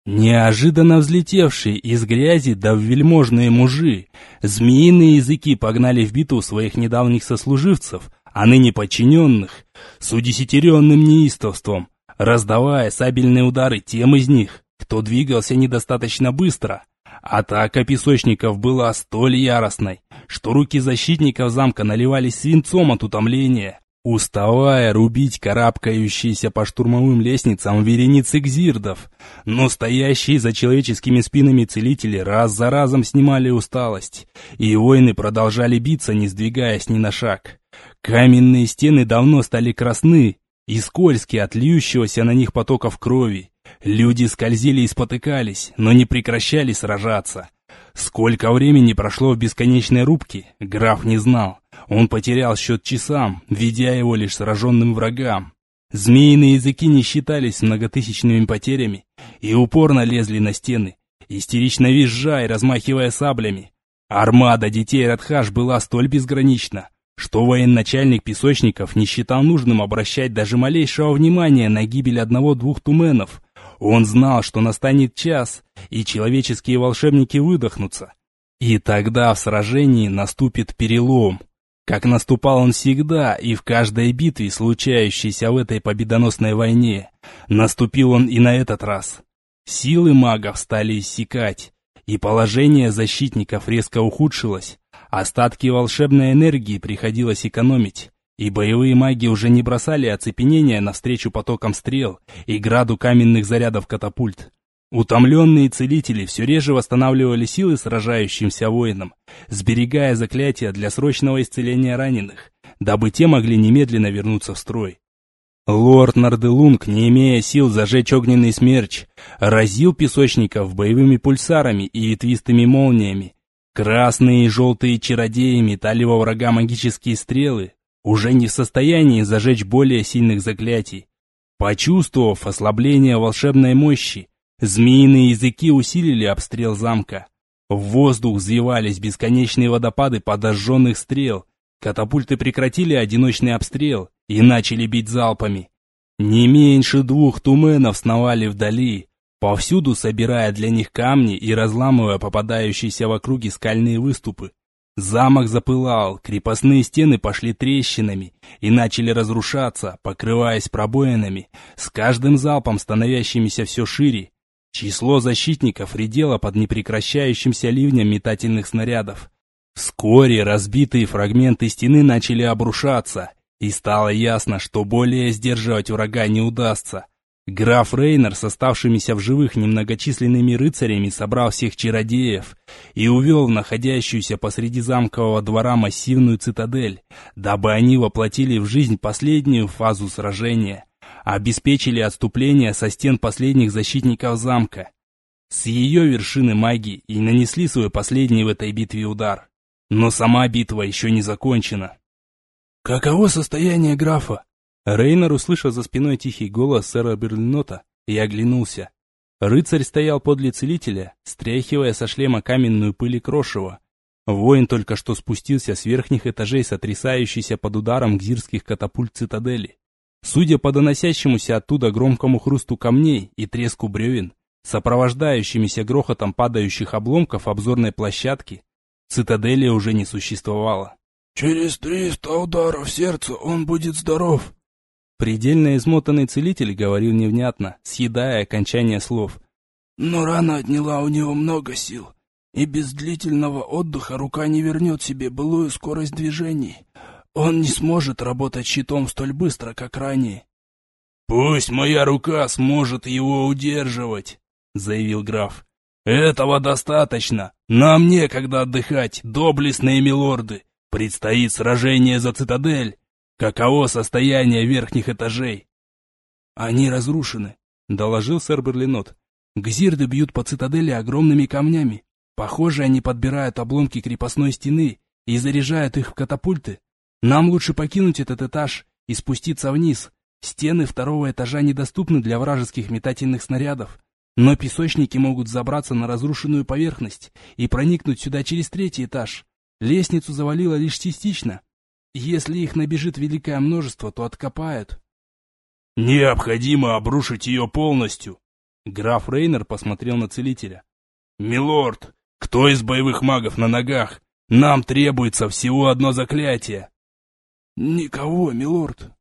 Неожиданно взлетевшие из грязи да вельможные мужи, змеиные языки погнали в битву своих недавних сослуживцев, а ныне подчиненных, с удесятеренным неистовством, раздавая сабельные удары тем из них, кто двигался недостаточно быстро. Атака песочников была столь яростной, что руки защитников замка наливались свинцом от утомления, уставая рубить карабкающиеся по штурмовым лестницам вереницы гзирдов, но стоящие за человеческими спинами целители раз за разом снимали усталость, и воины продолжали биться, не сдвигаясь ни на шаг. Каменные стены давно стали красны и скользкие от льющегося на них потоков крови. Люди скользили и спотыкались, но не прекращали сражаться. Сколько времени прошло в бесконечной рубке, граф не знал. Он потерял счет часам, ведя его лишь сраженным врагам. Змеиные языки не считались многотысячными потерями и упорно лезли на стены, истерично визжая и размахивая саблями. Армада детей Радхаш была столь безгранична, что военачальник песочников не считал нужным обращать даже малейшего внимания на гибель одного-двух туменов. Он знал, что настанет час, и человеческие волшебники выдохнутся. И тогда в сражении наступит перелом. Как наступал он всегда и в каждой битве, случающейся в этой победоносной войне, наступил он и на этот раз. Силы магов стали иссякать, и положение защитников резко ухудшилось. Остатки волшебной энергии приходилось экономить, и боевые маги уже не бросали оцепенения навстречу потокам стрел и граду каменных зарядов катапульт. Утомленные целители все реже восстанавливали силы сражающимся воинам, сберегая заклятия для срочного исцеления раненых, дабы те могли немедленно вернуться в строй. Лорд Нарделунг, не имея сил зажечь огненный смерч, разил песочников боевыми пульсарами и ветвистыми молниями, Красные и желтые чародеи метали во врага магические стрелы, уже не в состоянии зажечь более сильных заклятий. Почувствовав ослабление волшебной мощи, змеиные языки усилили обстрел замка. В воздух взвивались бесконечные водопады подожженных стрел, катапульты прекратили одиночный обстрел и начали бить залпами. Не меньше двух туменов сновали вдали, повсюду собирая для них камни и разламывая попадающиеся в округе скальные выступы. Замок запылал, крепостные стены пошли трещинами и начали разрушаться, покрываясь пробоинами, с каждым залпом становящимися все шире. Число защитников редело под непрекращающимся ливнем метательных снарядов. Вскоре разбитые фрагменты стены начали обрушаться, и стало ясно, что более сдерживать врага не удастся. Граф Рейнер с оставшимися в живых немногочисленными рыцарями собрал всех чародеев и увел в находящуюся посреди замкового двора массивную цитадель, дабы они воплотили в жизнь последнюю фазу сражения, обеспечили отступление со стен последних защитников замка. С ее вершины магии и нанесли свой последний в этой битве удар. Но сама битва еще не закончена. «Каково состояние графа?» Рейнер услышал за спиной тихий голос сэра Берлинота и оглянулся. Рыцарь стоял подле целителя, стряхивая со шлема каменную пыль и крошево. Воин только что спустился с верхних этажей сотрясающийся под ударом гзирских катапульт цитадели. Судя по доносящемуся оттуда громкому хрусту камней и треску бревен, сопровождающимися грохотом падающих обломков обзорной площадки, цитадели уже не существовало. «Через триста ударов сердца он будет здоров», Предельно измотанный целитель говорил невнятно, съедая окончание слов. Но рана отняла у него много сил, и без длительного отдыха рука не вернет себе былую скорость движений. Он не сможет работать щитом столь быстро, как ранее. «Пусть моя рука сможет его удерживать», — заявил граф. «Этого достаточно. Нам некогда отдыхать, доблестные милорды. Предстоит сражение за цитадель, Каково состояние верхних этажей? Они разрушены, доложил сэр Берлинот. Гзирды бьют по цитадели огромными камнями. Похоже, они подбирают обломки крепостной стены и заряжают их в катапульты. Нам лучше покинуть этот этаж и спуститься вниз. Стены второго этажа недоступны для вражеских метательных снарядов, но песочники могут забраться на разрушенную поверхность и проникнуть сюда через третий этаж. Лестницу завалило лишь частично. Если их набежит великое множество, то откопают. Необходимо обрушить ее полностью. Граф Рейнер посмотрел на целителя. Милорд, кто из боевых магов на ногах? Нам требуется всего одно заклятие. Никого, милорд.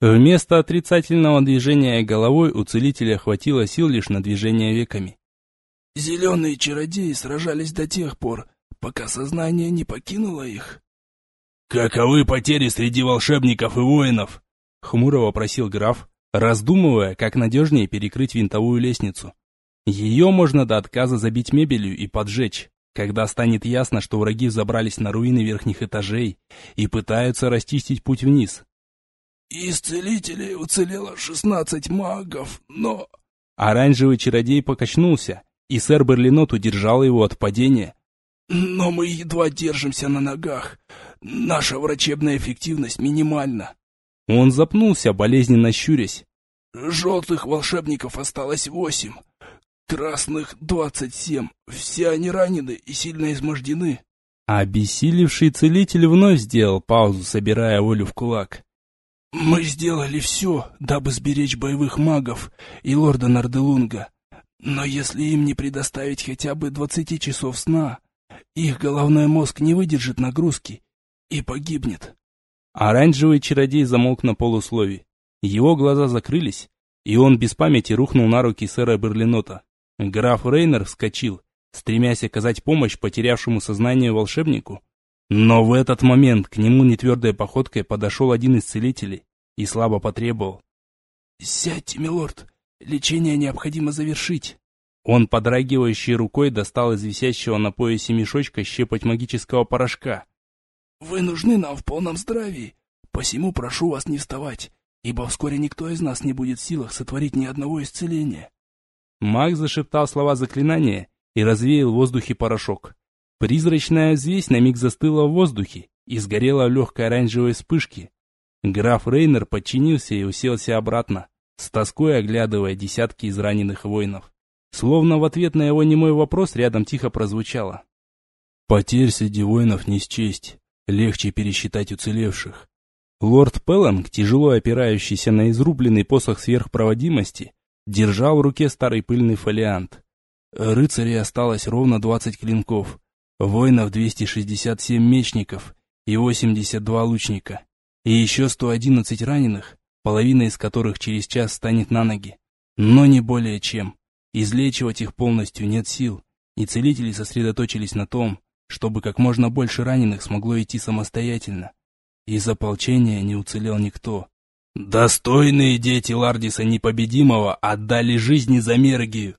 Вместо отрицательного движения головой у целителя хватило сил лишь на движение веками. Зеленые чародеи сражались до тех пор, пока сознание не покинуло их. «Каковы потери среди волшебников и воинов?» — хмуро вопросил граф, раздумывая, как надежнее перекрыть винтовую лестницу. Ее можно до отказа забить мебелью и поджечь, когда станет ясно, что враги забрались на руины верхних этажей и пытаются расчистить путь вниз. «Из целителей уцелело шестнадцать магов, но...» Оранжевый чародей покачнулся, и сэр Берлинот удержал его от падения. «Но мы едва держимся на ногах. Наша врачебная эффективность минимальна». Он запнулся, болезненно щурясь. «Желтых волшебников осталось восемь, красных двадцать семь. Все они ранены и сильно измождены». Обессилевший целитель вновь сделал паузу, собирая волю в кулак. «Мы сделали все, дабы сберечь боевых магов и лорда Нарделунга. Но если им не предоставить хотя бы двадцати часов сна, их головной мозг не выдержит нагрузки и погибнет». Оранжевый чародей замолк на полуслове. Его глаза закрылись, и он без памяти рухнул на руки сэра Берлинота. Граф Рейнер вскочил, стремясь оказать помощь потерявшему сознание волшебнику, но в этот момент к нему нетвердой походкой подошел один из целителей и слабо потребовал. «Сядьте, милорд, лечение необходимо завершить». Он подрагивающей рукой достал из висящего на поясе мешочка щепоть магического порошка. «Вы нужны нам в полном здравии, посему прошу вас не вставать, ибо вскоре никто из нас не будет в силах сотворить ни одного исцеления». Маг зашептал слова заклинания и развеял в воздухе порошок. Призрачная взвесь на миг застыла в воздухе и сгорела в легкой оранжевой вспышке. Граф Рейнер подчинился и уселся обратно, с тоской оглядывая десятки израненных воинов. Словно в ответ на его немой вопрос рядом тихо прозвучало. «Потерь среди воинов не счесть, легче пересчитать уцелевших». Лорд Пелланг, тяжело опирающийся на изрубленный посох сверхпроводимости, держал в руке старый пыльный фолиант. Рыцарей осталось ровно двадцать клинков, Воинов 267 мечников и 82 лучника. И еще 111 раненых, половина из которых через час станет на ноги. Но не более чем. Излечивать их полностью нет сил, и целители сосредоточились на том, чтобы как можно больше раненых смогло идти самостоятельно. Из ополчения не уцелел никто. «Достойные дети Лардиса Непобедимого отдали жизни за Мергию!»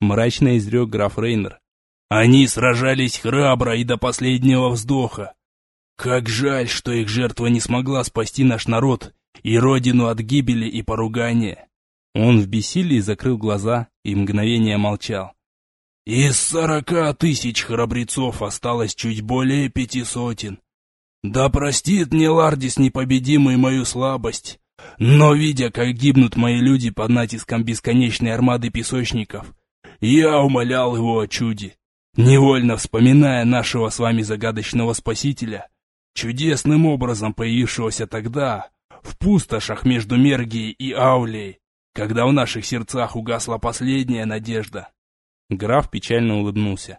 Мрачно изрек граф Рейнер, они сражались храбро и до последнего вздоха. Как жаль, что их жертва не смогла спасти наш народ и родину от гибели и поругания. Он в бессилии закрыл глаза и мгновение молчал. Из сорока тысяч храбрецов осталось чуть более пяти сотен. Да простит мне Лардис непобедимый мою слабость, но видя, как гибнут мои люди под натиском бесконечной армады песочников, я умолял его о чуде невольно вспоминая нашего с вами загадочного спасителя, чудесным образом появившегося тогда, в пустошах между Мергией и Аулей, когда в наших сердцах угасла последняя надежда. Граф печально улыбнулся.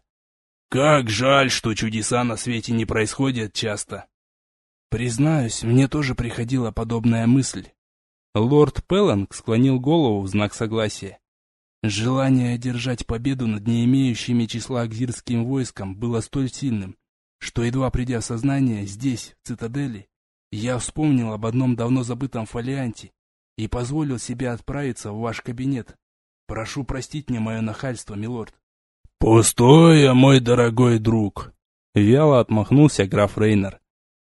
Как жаль, что чудеса на свете не происходят часто. Признаюсь, мне тоже приходила подобная мысль. Лорд Пелланг склонил голову в знак согласия. Желание одержать победу над не имеющими числа акзирским войском было столь сильным, что, едва придя в сознание здесь, в цитадели, я вспомнил об одном давно забытом фолианте и позволил себе отправиться в ваш кабинет. Прошу простить мне мое нахальство, милорд. «Пустое, мой дорогой друг!» — вяло отмахнулся граф Рейнер.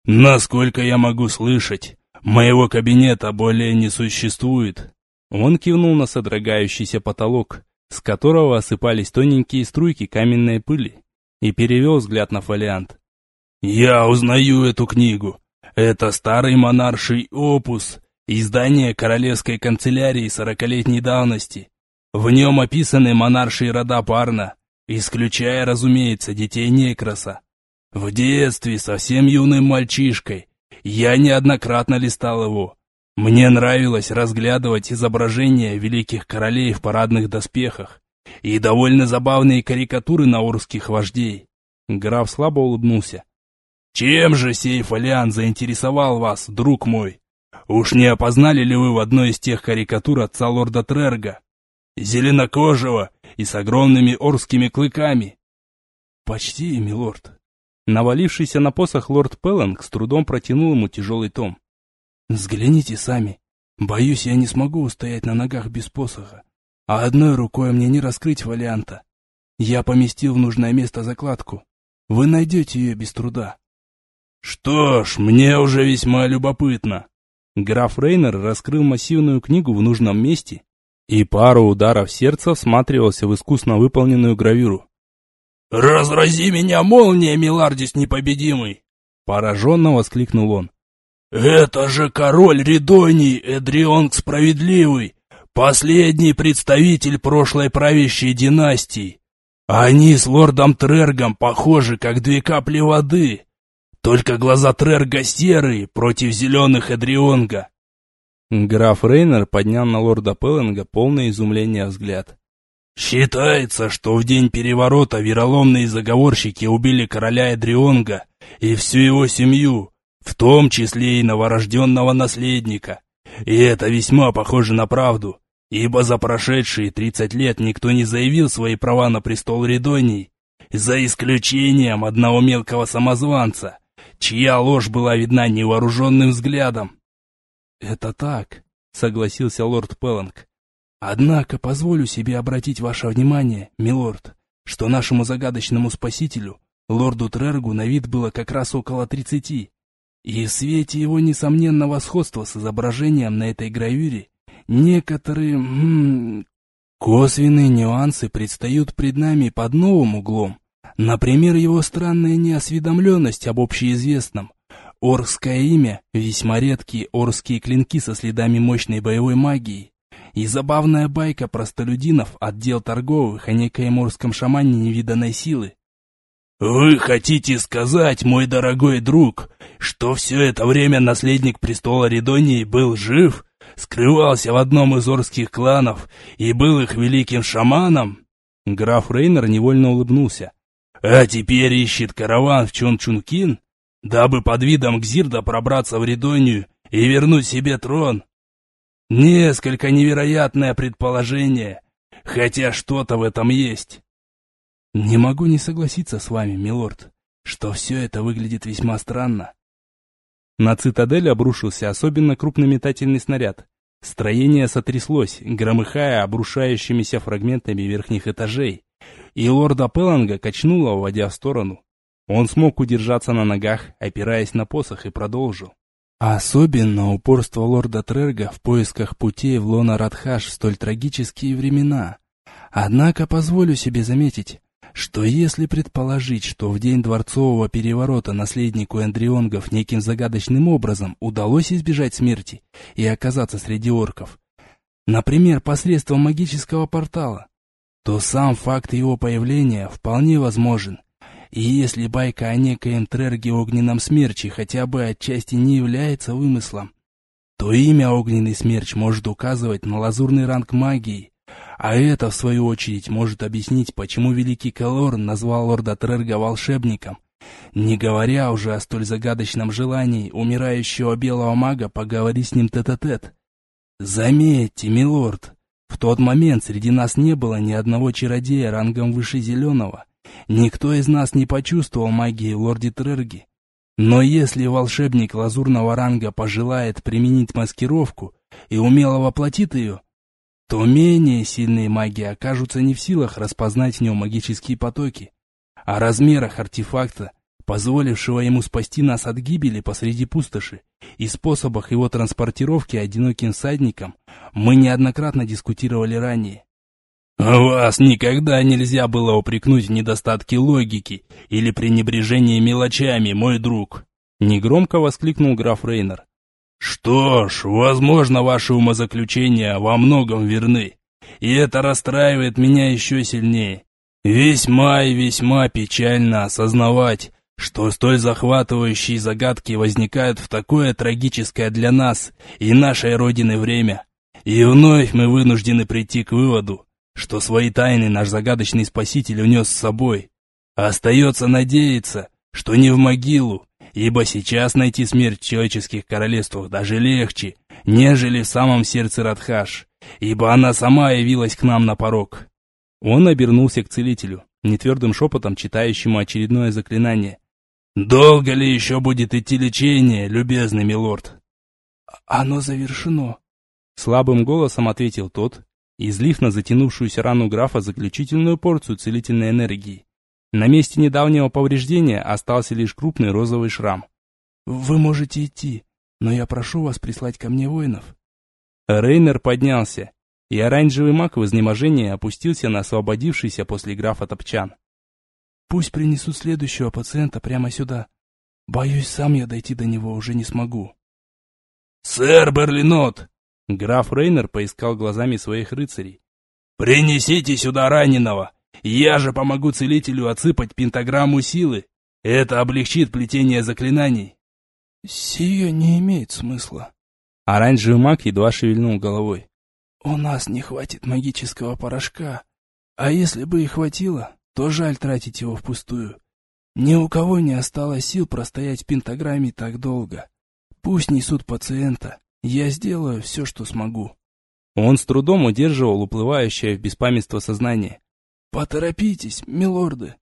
«Насколько я могу слышать, моего кабинета более не существует. Он кивнул на содрогающийся потолок, с которого осыпались тоненькие струйки каменной пыли, и перевел взгляд на фолиант. «Я узнаю эту книгу. Это старый монарший опус, издание королевской канцелярии сорокалетней давности. В нем описаны монаршие рода Парна, исключая, разумеется, детей Некроса. В детстве, совсем юным мальчишкой, я неоднократно листал его. Мне нравилось разглядывать изображения великих королей в парадных доспехах и довольно забавные карикатуры наурских вождей. Граф слабо улыбнулся. «Чем же сей фолиант заинтересовал вас, друг мой? Уж не опознали ли вы в одной из тех карикатур отца лорда Трерга? Зеленокожего и с огромными орскими клыками?» «Почти, милорд». Навалившийся на посох лорд Пелланг с трудом протянул ему тяжелый том. «Взгляните сами. Боюсь, я не смогу устоять на ногах без посоха. А одной рукой мне не раскрыть варианта. Я поместил в нужное место закладку. Вы найдете ее без труда». «Что ж, мне уже весьма любопытно». Граф Рейнер раскрыл массивную книгу в нужном месте и пару ударов сердца всматривался в искусно выполненную гравюру. «Разрази меня молния, Милардис непобедимый!» Пораженно воскликнул он. «Это же король Ридоний, Эдрионг Справедливый, последний представитель прошлой правящей династии. Они с лордом Трергом похожи, как две капли воды. Только глаза Трерга серые против зеленых Эдрионга». Граф Рейнер поднял на лорда Пеллинга полное изумление взгляд. Считается, что в день переворота вероломные заговорщики убили короля Эдрионга и всю его семью, в том числе и новорожденного наследника. И это весьма похоже на правду, ибо за прошедшие 30 лет никто не заявил свои права на престол Редоний, за исключением одного мелкого самозванца, чья ложь была видна невооруженным взглядом. «Это так», — согласился лорд Пелланг. Однако позволю себе обратить ваше внимание, милорд, что нашему загадочному спасителю, лорду Трергу, на вид было как раз около тридцати. И в свете его несомненного сходства с изображением на этой гравюре, некоторые м косвенные нюансы предстают пред нами под новым углом. Например, его странная неосведомленность об общеизвестном. Орское имя, весьма редкие орские клинки со следами мощной боевой магии, и забавная байка простолюдинов отдел торговых о некоем морском шамане невиданной силы. «Вы хотите сказать, мой дорогой друг, что все это время наследник престола Редонии был жив, скрывался в одном из орских кланов и был их великим шаманом?» Граф Рейнер невольно улыбнулся. «А теперь ищет караван в Чончункин, дабы под видом Гзирда пробраться в Редонию и вернуть себе трон?» Несколько невероятное предположение, хотя что-то в этом есть. Не могу не согласиться с вами, милорд, что все это выглядит весьма странно. На цитадель обрушился особенно крупный метательный снаряд. Строение сотряслось, громыхая обрушающимися фрагментами верхних этажей, и лорда Пеланга качнуло, уводя в сторону. Он смог удержаться на ногах, опираясь на посох, и продолжил. Особенно упорство лорда Трерга в поисках путей в лона Радхаш в столь трагические времена. Однако позволю себе заметить, что если предположить, что в день дворцового переворота наследнику Эндрионгов неким загадочным образом удалось избежать смерти и оказаться среди орков, например, посредством магического портала, то сам факт его появления вполне возможен – и если байка о некоем Трерге Огненном Смерче хотя бы отчасти не является вымыслом, то имя Огненный Смерч может указывать на лазурный ранг магии, а это, в свою очередь, может объяснить, почему Великий Калорн назвал лорда Трерга волшебником, не говоря уже о столь загадочном желании умирающего белого мага поговорить с ним тет-а-тет. -тет. Заметьте, милорд, в тот момент среди нас не было ни одного чародея рангом выше зеленого, Никто из нас не почувствовал магии лорди Трерги. Но если волшебник лазурного ранга пожелает применить маскировку и умело воплотит ее, то менее сильные маги окажутся не в силах распознать в нем магические потоки. О размерах артефакта позволившего ему спасти нас от гибели посреди пустоши, и способах его транспортировки одиноким всадникам мы неоднократно дискутировали ранее. «Вас никогда нельзя было упрекнуть в недостатке логики или пренебрежении мелочами, мой друг!» Негромко воскликнул граф Рейнер. «Что ж, возможно, ваши умозаключения во многом верны, и это расстраивает меня еще сильнее. Весьма и весьма печально осознавать, что столь захватывающие загадки возникают в такое трагическое для нас и нашей Родины время. И вновь мы вынуждены прийти к выводу, что свои тайны наш загадочный спаситель унес с собой. Остается надеяться, что не в могилу, ибо сейчас найти смерть в человеческих королевствах даже легче, нежели в самом сердце Радхаш, ибо она сама явилась к нам на порог. Он обернулся к целителю, нетвердым шепотом читающему очередное заклинание. «Долго ли еще будет идти лечение, любезный милорд?» «Оно завершено», — слабым голосом ответил тот, излив на затянувшуюся рану графа заключительную порцию целительной энергии. На месте недавнего повреждения остался лишь крупный розовый шрам. «Вы можете идти, но я прошу вас прислать ко мне воинов». Рейнер поднялся, и оранжевый маг в изнеможении опустился на освободившийся после графа топчан. Пусть принесут следующего пациента прямо сюда. Боюсь, сам я дойти до него уже не смогу. «Сэр Берлинот!» Граф Рейнер поискал глазами своих рыцарей. «Принесите сюда раненого! Я же помогу целителю отсыпать пентаграмму силы! Это облегчит плетение заклинаний!» «Сие не имеет смысла!» Оранжевый маг едва шевельнул головой. «У нас не хватит магического порошка, а если бы и хватило, то жаль тратить его впустую. Ни у кого не осталось сил простоять в пентаграмме так долго. Пусть несут пациента, я сделаю все, что смогу. Он с трудом удерживал уплывающее в беспамятство сознание. «Поторопитесь, милорды!»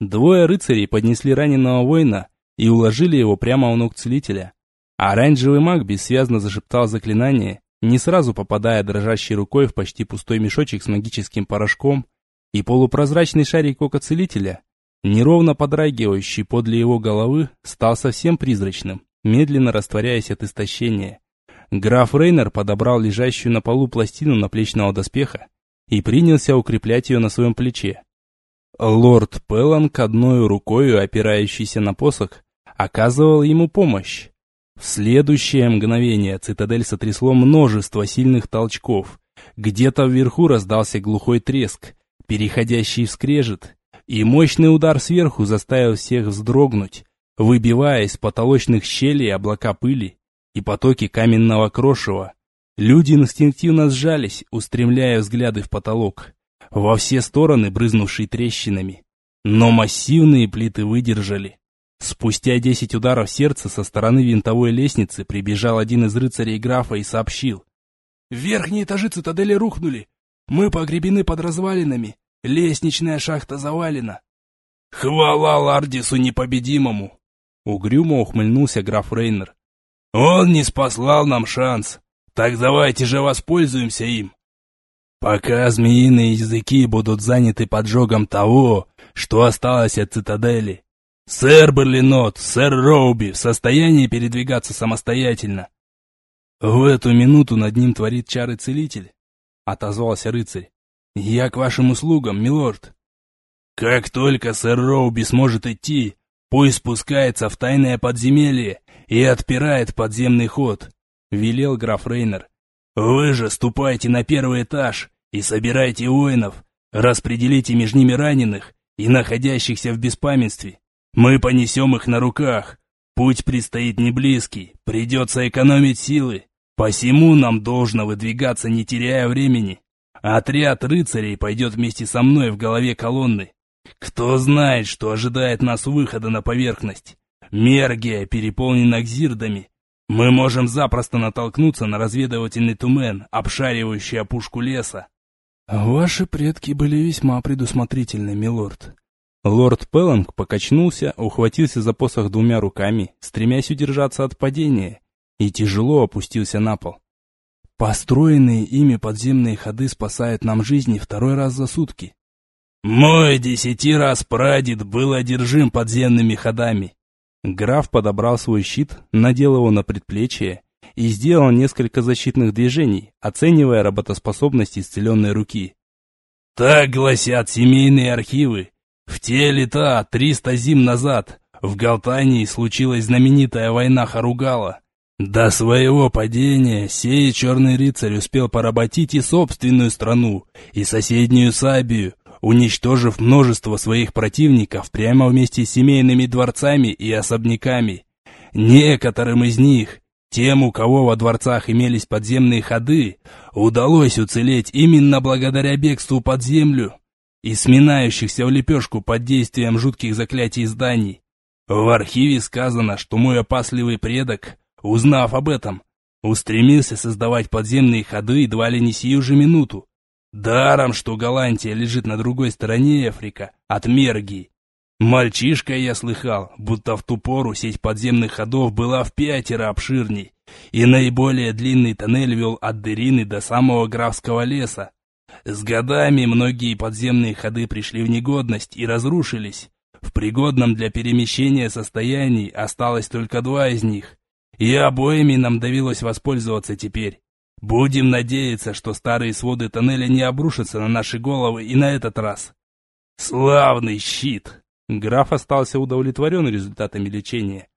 Двое рыцарей поднесли раненого воина и уложили его прямо у ног целителя. Оранжевый маг бессвязно зашептал заклинание, не сразу попадая дрожащей рукой в почти пустой мешочек с магическим порошком, и полупрозрачный шарик ока целителя, неровно подрагивающий подле его головы, стал совсем призрачным, медленно растворяясь от истощения. Граф Рейнер подобрал лежащую на полу пластину наплечного доспеха и принялся укреплять ее на своем плече. Лорд Пелланг, одной рукой опирающийся на посох, оказывал ему помощь. В следующее мгновение цитадель сотрясло множество сильных толчков. Где-то вверху раздался глухой треск, переходящий в скрежет, и мощный удар сверху заставил всех вздрогнуть, выбивая из потолочных щелей облака пыли и потоки каменного крошева. Люди инстинктивно сжались, устремляя взгляды в потолок, во все стороны брызнувший трещинами. Но массивные плиты выдержали. Спустя десять ударов сердца со стороны винтовой лестницы прибежал один из рыцарей графа и сообщил. «Верхние этажи цитадели рухнули. Мы погребены под развалинами. Лестничная шахта завалена. Хвала Лардису непобедимому! Угрюмо ухмыльнулся граф Рейнер. Он не спаслал нам шанс. Так давайте же воспользуемся им. Пока змеиные языки будут заняты поджогом того, что осталось от цитадели. Сэр Берлинот, сэр Роуби в состоянии передвигаться самостоятельно. В эту минуту над ним творит чары целитель. — отозвался рыцарь. «Я к вашим услугам, милорд». «Как только сэр Роуби сможет идти, пусть спускается в тайное подземелье и отпирает подземный ход», — велел граф Рейнер. «Вы же ступайте на первый этаж и собирайте воинов, распределите между ними раненых и находящихся в беспамятстве. Мы понесем их на руках. Путь предстоит не близкий, придется экономить силы. Посему нам должно выдвигаться, не теряя времени. Отряд рыцарей пойдет вместе со мной в голове колонны. Кто знает, что ожидает нас выхода на поверхность. Мергия переполнена гзирдами. Мы можем запросто натолкнуться на разведывательный тумен, обшаривающий опушку леса. Ваши предки были весьма предусмотрительны, милорд. Лорд Пелланг покачнулся, ухватился за посох двумя руками, стремясь удержаться от падения, и тяжело опустился на пол. Построенные ими подземные ходы спасают нам жизни второй раз за сутки. Мой десяти раз прадед был одержим подземными ходами. Граф подобрал свой щит, надел его на предплечье и сделал несколько защитных движений, оценивая работоспособность исцеленной руки. Так гласят семейные архивы. В те лета, триста зим назад, в Галтании случилась знаменитая война Харугала. До своего падения сей черный рыцарь успел поработить и собственную страну, и соседнюю Сабию, уничтожив множество своих противников прямо вместе с семейными дворцами и особняками. Некоторым из них, тем, у кого во дворцах имелись подземные ходы, удалось уцелеть именно благодаря бегству под землю и сминающихся в лепешку под действием жутких заклятий зданий. В архиве сказано, что мой опасливый предок, узнав об этом, устремился создавать подземные ходы едва ли не сию же минуту. Даром, что Голландия лежит на другой стороне Африка, от Мергии. Мальчишка я слыхал, будто в ту пору сеть подземных ходов была в пятеро обширней, и наиболее длинный тоннель вел от Дерины до самого Графского леса. С годами многие подземные ходы пришли в негодность и разрушились, в пригодном для перемещения состоянии осталось только два из них, и обоими нам довелось воспользоваться теперь. Будем надеяться, что старые своды тоннеля не обрушатся на наши головы и на этот раз. Славный щит! Граф остался удовлетворен результатами лечения.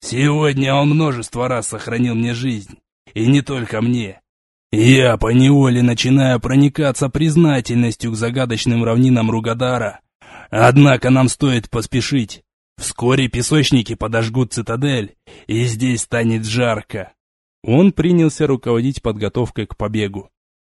Сегодня он множество раз сохранил мне жизнь, и не только мне. Я поневоле начинаю проникаться признательностью к загадочным равнинам Ругадара, Однако нам стоит поспешить. Вскоре песочники подожгут цитадель, и здесь станет жарко. Он принялся руководить подготовкой к побегу.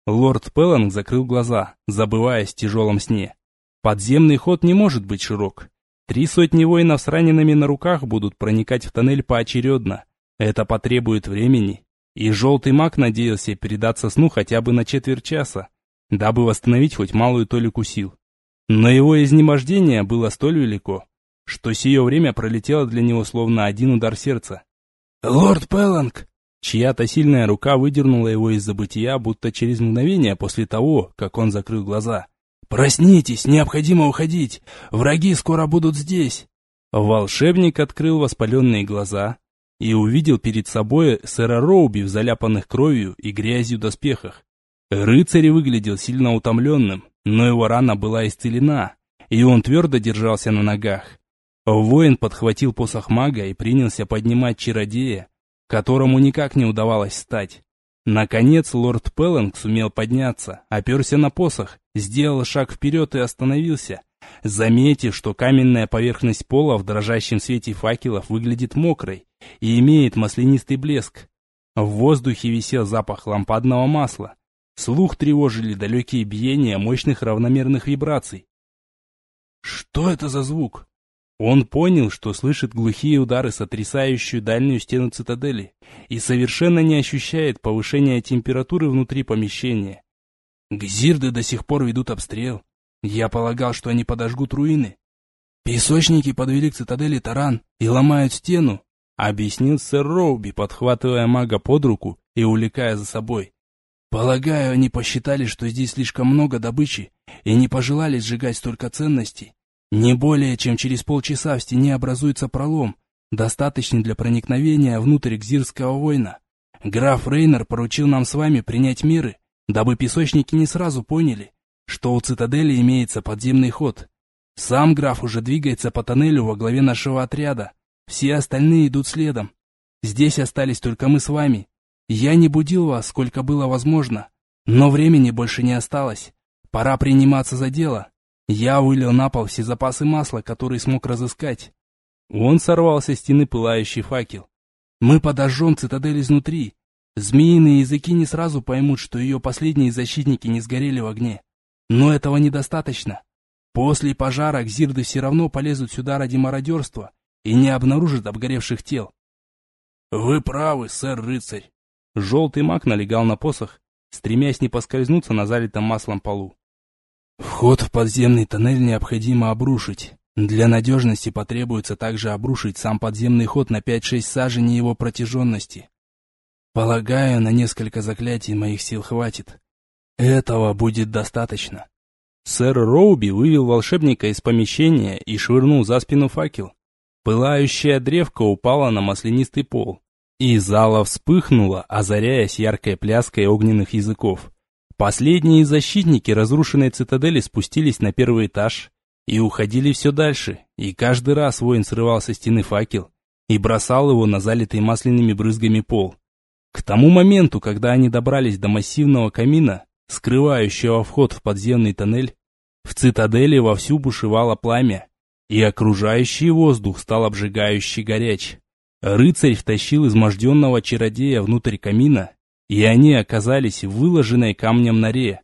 Лорд Пелланг закрыл глаза, забываясь в тяжелом сне. Подземный ход не может быть широк. Три сотни воинов с ранеными на руках будут проникать в тоннель поочередно. Это потребует времени. И желтый маг надеялся передаться сну хотя бы на четверть часа, дабы восстановить хоть малую толику сил. Но его изнемождение было столь велико, что сие время пролетело для него словно один удар сердца. «Лорд Пелланг!» Чья-то сильная рука выдернула его из забытия, будто через мгновение после того, как он закрыл глаза. «Проснитесь, необходимо уходить! Враги скоро будут здесь!» Волшебник открыл воспаленные глаза и увидел перед собой сэра Роуби в заляпанных кровью и грязью доспехах. Рыцарь выглядел сильно утомленным, но его рана была исцелена, и он твердо держался на ногах. Воин подхватил посох мага и принялся поднимать чародея, которому никак не удавалось встать. Наконец лорд Пеллинг сумел подняться, оперся на посох, сделал шаг вперед и остановился, заметив, что каменная поверхность пола в дрожащем свете факелов выглядит мокрой и имеет маслянистый блеск. В воздухе висел запах лампадного масла, Слух тревожили далекие биения мощных равномерных вибраций. Что это за звук? Он понял, что слышит глухие удары, сотрясающую дальнюю стену цитадели, и совершенно не ощущает повышения температуры внутри помещения. Гзирды до сих пор ведут обстрел. Я полагал, что они подожгут руины. Песочники подвели к цитадели таран и ломают стену, объяснил сэр Роуби, подхватывая мага под руку и увлекая за собой. Полагаю, они посчитали, что здесь слишком много добычи, и не пожелали сжигать столько ценностей. Не более чем через полчаса в стене образуется пролом, достаточный для проникновения внутрь Гзирского воина. Граф Рейнер поручил нам с вами принять меры, дабы песочники не сразу поняли, что у цитадели имеется подземный ход. Сам граф уже двигается по тоннелю во главе нашего отряда. Все остальные идут следом. Здесь остались только мы с вами, я не будил вас, сколько было возможно, но времени больше не осталось. Пора приниматься за дело. Я вылил на пол все запасы масла, которые смог разыскать. Он сорвал со стены пылающий факел. Мы подожжем цитадель изнутри. Змеиные языки не сразу поймут, что ее последние защитники не сгорели в огне. Но этого недостаточно. После пожара гзирды все равно полезут сюда ради мародерства и не обнаружат обгоревших тел. Вы правы, сэр-рыцарь. Желтый маг налегал на посох, стремясь не поскользнуться на залитом маслом полу. Вход в подземный тоннель необходимо обрушить. Для надежности потребуется также обрушить сам подземный ход на 5-6 саженей его протяженности. Полагаю, на несколько заклятий моих сил хватит. Этого будет достаточно. Сэр Роуби вывел волшебника из помещения и швырнул за спину факел. Пылающая древка упала на маслянистый пол, и зала вспыхнула, озаряясь яркой пляской огненных языков. Последние защитники разрушенной цитадели спустились на первый этаж и уходили все дальше, и каждый раз воин срывал со стены факел и бросал его на залитый масляными брызгами пол. К тому моменту, когда они добрались до массивного камина, скрывающего вход в подземный тоннель, в цитадели вовсю бушевало пламя, и окружающий воздух стал обжигающе горяч. Рыцарь втащил изможденного чародея внутрь камина, и они оказались в выложенной камнем норе,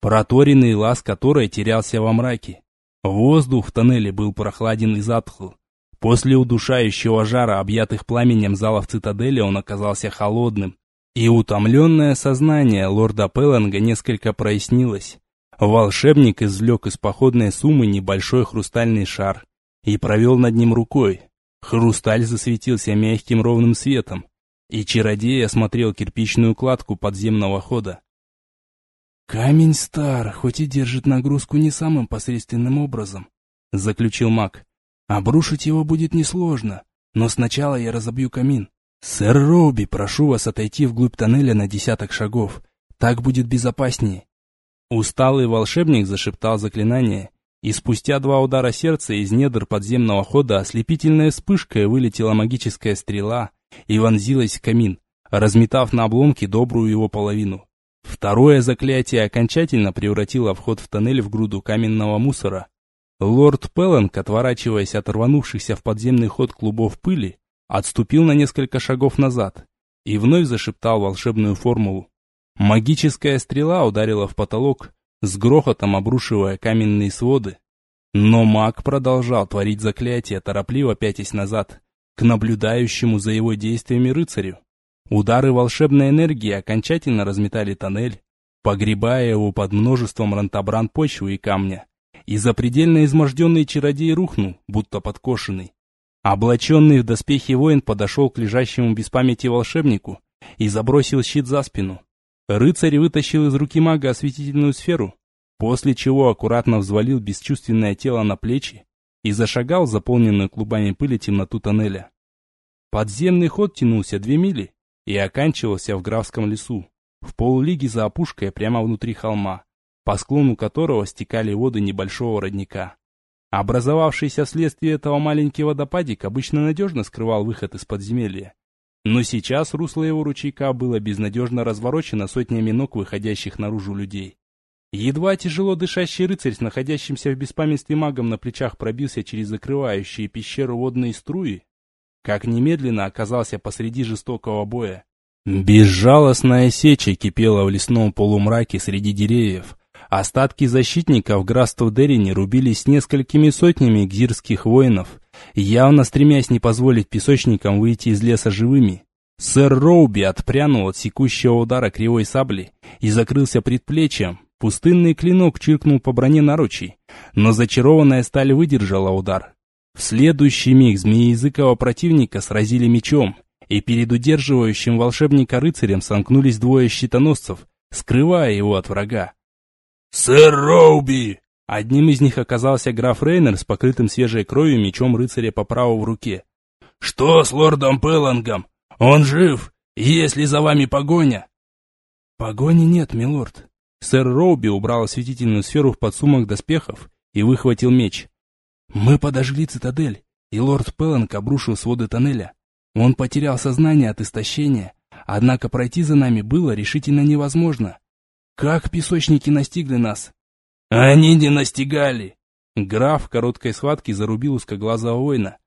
проторенный лаз которой терялся во мраке. Воздух в тоннеле был прохладен и затхл. После удушающего жара, объятых пламенем залов цитадели, он оказался холодным. И утомленное сознание лорда Пелланга несколько прояснилось. Волшебник извлек из походной суммы небольшой хрустальный шар и провел над ним рукой. Хрусталь засветился мягким ровным светом, и чародей осмотрел кирпичную кладку подземного хода. «Камень стар, хоть и держит нагрузку не самым посредственным образом», — заключил маг. «Обрушить его будет несложно, но сначала я разобью камин. Сэр Роуби, прошу вас отойти вглубь тоннеля на десяток шагов. Так будет безопаснее». Усталый волшебник зашептал заклинание, и спустя два удара сердца из недр подземного хода ослепительной вспышкой вылетела магическая стрела и вонзилась в камин, разметав на обломки добрую его половину. Второе заклятие окончательно превратило вход в тоннель в груду каменного мусора. Лорд Пелленк, отворачиваясь от рванувшихся в подземный ход клубов пыли, отступил на несколько шагов назад и вновь зашептал волшебную формулу. Магическая стрела ударила в потолок, с грохотом обрушивая каменные своды. Но маг продолжал творить заклятие, торопливо пятясь назад, к наблюдающему за его действиями рыцарю. Удары волшебной энергии окончательно разметали тоннель, погребая его под множеством рантобран почвы и камня. И запредельно изможденный чародей рухнул, будто подкошенный. Облаченный в доспехи воин подошел к лежащему без памяти волшебнику и забросил щит за спину. Рыцарь вытащил из руки мага осветительную сферу, после чего аккуратно взвалил бесчувственное тело на плечи и зашагал в заполненную клубами пыли темноту тоннеля. Подземный ход тянулся две мили и оканчивался в графском лесу, в полулиге за опушкой прямо внутри холма, по склону которого стекали воды небольшого родника. Образовавшийся вследствие этого маленький водопадик обычно надежно скрывал выход из подземелья. Но сейчас русло его ручейка было безнадежно разворочено сотнями ног выходящих наружу людей. Едва тяжело дышащий рыцарь с находящимся в беспамятстве магом на плечах пробился через закрывающие пещеру водные струи, как немедленно оказался посреди жестокого боя. Безжалостная сеча кипела в лесном полумраке среди деревьев. Остатки защитников Граста Дерине рубились с несколькими сотнями гзирских воинов, явно стремясь не позволить песочникам выйти из леса живыми. Сэр Роуби отпрянул от секущего удара кривой сабли и закрылся предплечьем, Пустынный клинок чиркнул по броне наручей, но зачарованная сталь выдержала удар. В следующий миг змееязыкого противника сразили мечом, и перед удерживающим волшебника рыцарем сомкнулись двое щитоносцев, скрывая его от врага. «Сэр Роуби!» Одним из них оказался граф Рейнер с покрытым свежей кровью мечом рыцаря по праву в руке. «Что с лордом Пеллангом? Он жив? Есть ли за вами погоня?» «Погони нет, милорд», Сэр Роуби убрал осветительную сферу в подсумок доспехов и выхватил меч. «Мы подожгли цитадель, и лорд Пелланг обрушил своды тоннеля. Он потерял сознание от истощения, однако пройти за нами было решительно невозможно. Как песочники настигли нас?» «Они не настигали!» Граф в короткой схватке зарубил узкоглазого воина.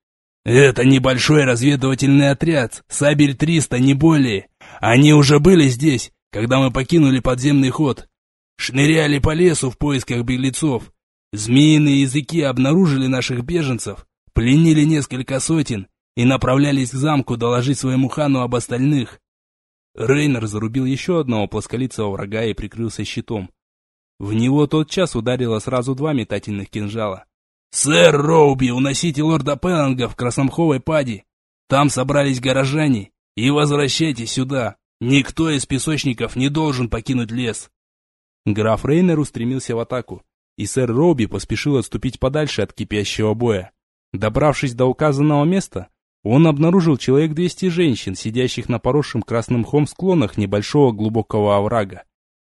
«Это небольшой разведывательный отряд, сабель 300, не более. Они уже были здесь, когда мы покинули подземный ход шныряли по лесу в поисках беглецов. Змеиные языки обнаружили наших беженцев, пленили несколько сотен и направлялись к замку доложить своему хану об остальных. Рейнер зарубил еще одного плосколицего врага и прикрылся щитом. В него тот час ударило сразу два метательных кинжала. «Сэр Роуби, уносите лорда Пелланга в Красомховой пади! Там собрались горожане, и возвращайтесь сюда! Никто из песочников не должен покинуть лес!» Граф Рейнер устремился в атаку, и сэр Робби поспешил отступить подальше от кипящего боя. Добравшись до указанного места, он обнаружил человек 200 женщин, сидящих на поросшем красным хом склонах небольшого глубокого оврага.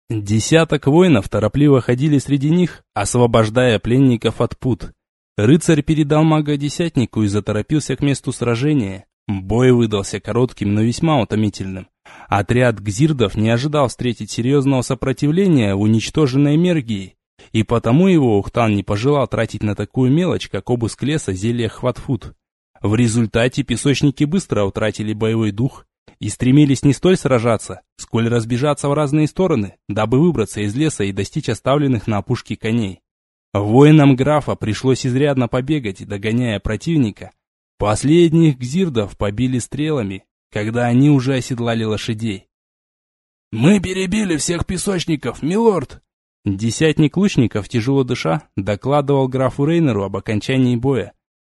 Десяток воинов торопливо ходили среди них, освобождая пленников от пут. Рыцарь передал мага десятнику и заторопился к месту сражения. Бой выдался коротким, но весьма утомительным. Отряд гзирдов не ожидал встретить серьезного сопротивления уничтоженной Мергии, и потому его Ухтан не пожелал тратить на такую мелочь, как обыск леса зелья Хватфут. В результате песочники быстро утратили боевой дух и стремились не столь сражаться, сколь разбежаться в разные стороны, дабы выбраться из леса и достичь оставленных на опушке коней. Воинам графа пришлось изрядно побегать, догоняя противника. Последних гзирдов побили стрелами, когда они уже оседлали лошадей. «Мы перебили всех песочников, милорд!» Десятник лучников, тяжело дыша, докладывал графу Рейнеру об окончании боя.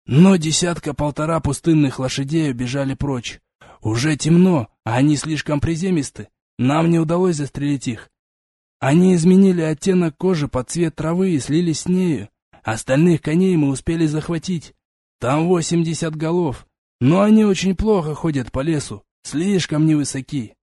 Но десятка-полтора пустынных лошадей убежали прочь. Уже темно, а они слишком приземисты. Нам не удалось застрелить их. Они изменили оттенок кожи под цвет травы и слились с нею. Остальных коней мы успели захватить. Там восемьдесят голов. Но они очень плохо ходят по лесу, слишком невысоки.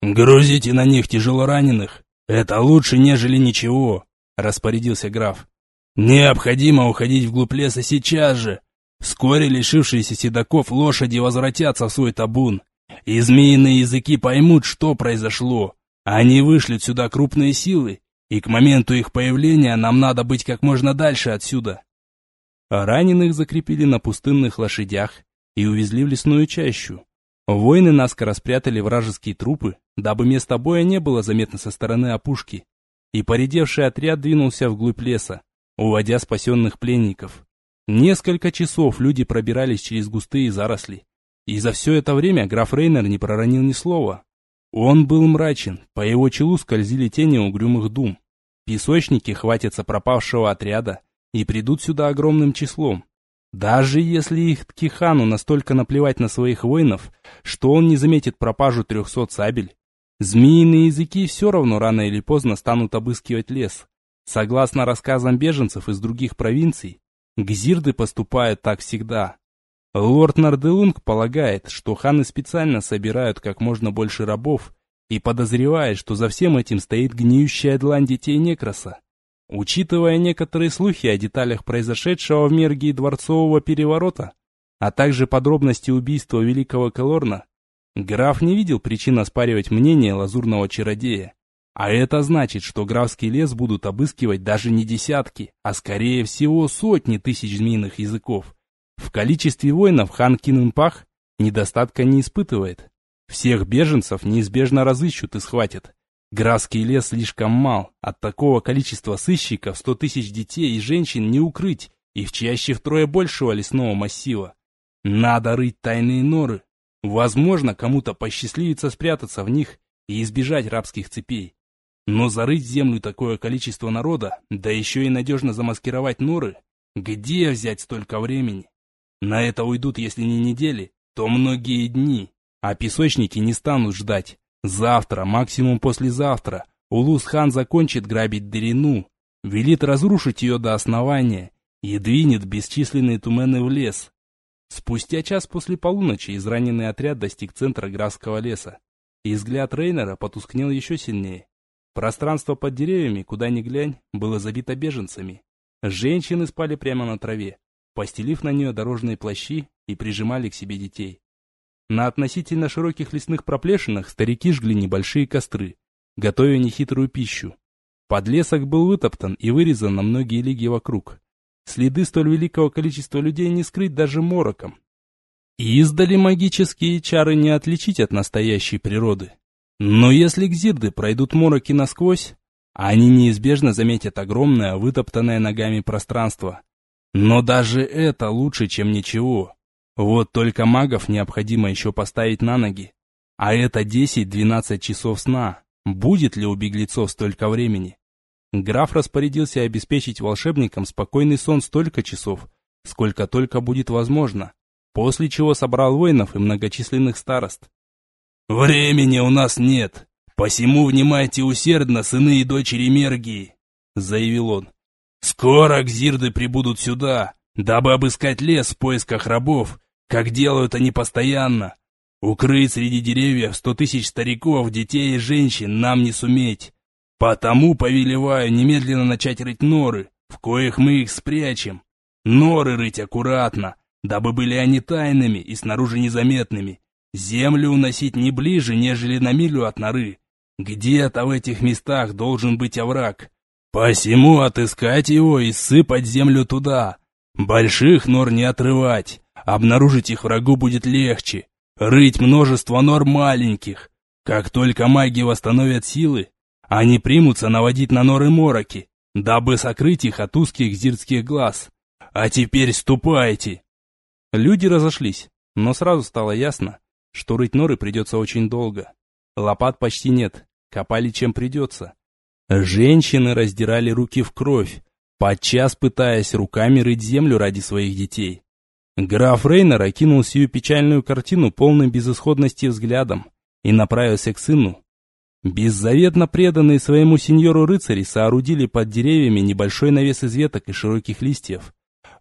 «Грузите на них тяжелораненых. Это лучше, нежели ничего», — распорядился граф. «Необходимо уходить вглубь леса сейчас же. Вскоре лишившиеся седаков лошади возвратятся в свой табун, и змеиные языки поймут, что произошло. Они вышлют сюда крупные силы, и к моменту их появления нам надо быть как можно дальше отсюда. Раненых закрепили на пустынных лошадях и увезли в лесную чащу. Воины наскоро спрятали вражеские трупы, дабы место боя не было заметно со стороны опушки, и поредевший отряд двинулся вглубь леса, уводя спасенных пленников. Несколько часов люди пробирались через густые заросли. И за все это время граф Рейнер не проронил ни слова. Он был мрачен, по его челу скользили тени угрюмых дум. Песочники хватятся пропавшего отряда и придут сюда огромным числом. Даже если их Ткихану настолько наплевать на своих воинов, что он не заметит пропажу трехсот сабель, змеиные языки все равно рано или поздно станут обыскивать лес. Согласно рассказам беженцев из других провинций, Гзирды поступают так всегда. Лорд Нарделунг полагает, что ханы специально собирают как можно больше рабов и подозревает, что за всем этим стоит гниющая длань детей Некроса. Учитывая некоторые слухи о деталях произошедшего в Мергии дворцового переворота, а также подробности убийства великого Калорна, граф не видел причин оспаривать мнение лазурного чародея. А это значит, что графский лес будут обыскивать даже не десятки, а скорее всего сотни тысяч змеиных языков. В количестве воинов хан Кинунпах недостатка не испытывает. Всех беженцев неизбежно разыщут и схватят. Графский лес слишком мал, от такого количества сыщиков сто тысяч детей и женщин не укрыть, и в чаще втрое большего лесного массива. Надо рыть тайные норы. Возможно, кому-то посчастливится спрятаться в них и избежать рабских цепей. Но зарыть землю такое количество народа, да еще и надежно замаскировать норы, где взять столько времени? На это уйдут, если не недели, то многие дни, а песочники не станут ждать. Завтра, максимум послезавтра, Улус-хан закончит грабить Дерину, велит разрушить ее до основания и двинет бесчисленные тумены в лес. Спустя час после полуночи израненный отряд достиг центра Графского леса, и взгляд Рейнера потускнел еще сильнее. Пространство под деревьями, куда ни глянь, было забито беженцами. Женщины спали прямо на траве, постелив на нее дорожные плащи и прижимали к себе детей. На относительно широких лесных проплешинах старики жгли небольшие костры, готовя нехитрую пищу. Подлесок был вытоптан и вырезан на многие лиги вокруг. Следы столь великого количества людей не скрыть даже мороком. И издали магические чары не отличить от настоящей природы. Но если гзирды пройдут мороки насквозь, они неизбежно заметят огромное, вытоптанное ногами пространство. Но даже это лучше, чем ничего. Вот только магов необходимо еще поставить на ноги. А это 10-12 часов сна. Будет ли у беглецов столько времени? Граф распорядился обеспечить волшебникам спокойный сон столько часов, сколько только будет возможно, после чего собрал воинов и многочисленных старост. «Времени у нас нет, посему внимайте усердно, сыны и дочери Мергии», — заявил он. Скоро гзирды прибудут сюда, дабы обыскать лес в поисках рабов, как делают они постоянно. Укрыть среди деревьев сто тысяч стариков, детей и женщин нам не суметь. Потому повелеваю немедленно начать рыть норы, в коих мы их спрячем. Норы рыть аккуратно, дабы были они тайными и снаружи незаметными. Землю уносить не ближе, нежели на милю от норы. Где-то в этих местах должен быть овраг. Посему отыскать его и сыпать землю туда. Больших нор не отрывать, обнаружить их врагу будет легче. Рыть множество нор маленьких. Как только маги восстановят силы, они примутся наводить на норы мороки, дабы сокрыть их от узких зирских глаз. А теперь ступайте!» Люди разошлись, но сразу стало ясно, что рыть норы придется очень долго. Лопат почти нет, копали чем придется. Женщины раздирали руки в кровь, подчас пытаясь руками рыть землю ради своих детей. Граф Рейнер окинул сию печальную картину полной безысходности взглядом и направился к сыну. Беззаветно преданные своему сеньору рыцари соорудили под деревьями небольшой навес из веток и широких листьев.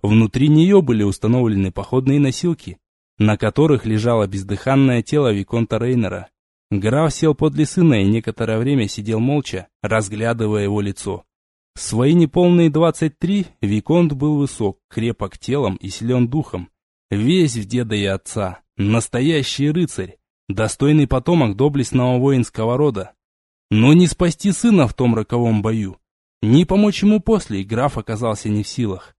Внутри нее были установлены походные носилки, на которых лежало бездыханное тело Виконта Рейнера. Граф сел подле сына и некоторое время сидел молча, разглядывая его лицо. Свои неполные двадцать три Виконт был высок, крепок телом и силен духом. Весь в деда и отца, настоящий рыцарь, достойный потомок доблестного воинского рода. Но не спасти сына в том роковом бою, ни помочь ему после граф оказался не в силах.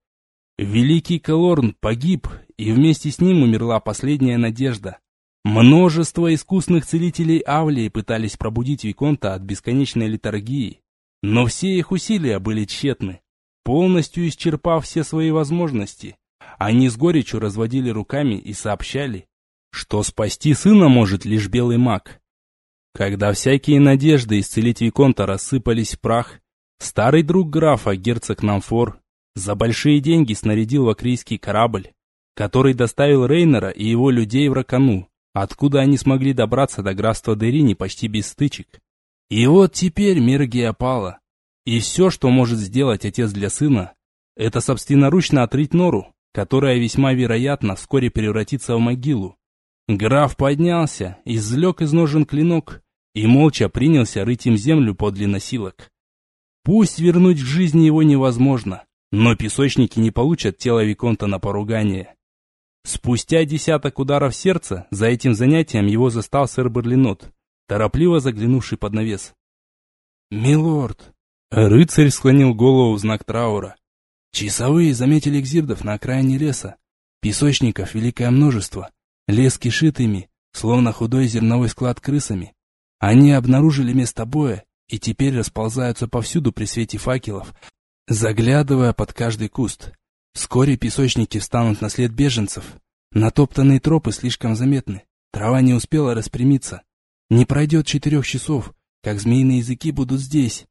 Великий Калорн погиб, и вместе с ним умерла последняя надежда. Множество искусных целителей Авлии пытались пробудить Виконта от бесконечной литургии, но все их усилия были тщетны. Полностью исчерпав все свои возможности, они с горечью разводили руками и сообщали, что спасти сына может лишь белый маг. Когда всякие надежды исцелить Виконта рассыпались в прах, старый друг графа, герцог Намфор, за большие деньги снарядил вакрийский корабль, который доставил Рейнера и его людей в Ракану, откуда они смогли добраться до графства Дерини почти без стычек. И вот теперь Мергия пала, и все, что может сделать отец для сына, это собственноручно отрыть нору, которая весьма вероятно вскоре превратится в могилу. Граф поднялся, извлек из ножен клинок и молча принялся рыть им землю подле носилок. Пусть вернуть к жизни его невозможно, но песочники не получат тело Виконта на поругание. Спустя десяток ударов сердца за этим занятием его застал сэр Берлинот, торопливо заглянувший под навес. «Милорд!» Рыцарь склонил голову в знак траура. «Часовые заметили экзирдов на окраине леса. Песочников великое множество. Лес кишит ими, словно худой зерновой склад крысами. Они обнаружили место боя и теперь расползаются повсюду при свете факелов, заглядывая под каждый куст. Вскоре песочники встанут на след беженцев. Натоптанные тропы слишком заметны. Трава не успела распрямиться. Не пройдет четырех часов, как змеиные языки будут здесь.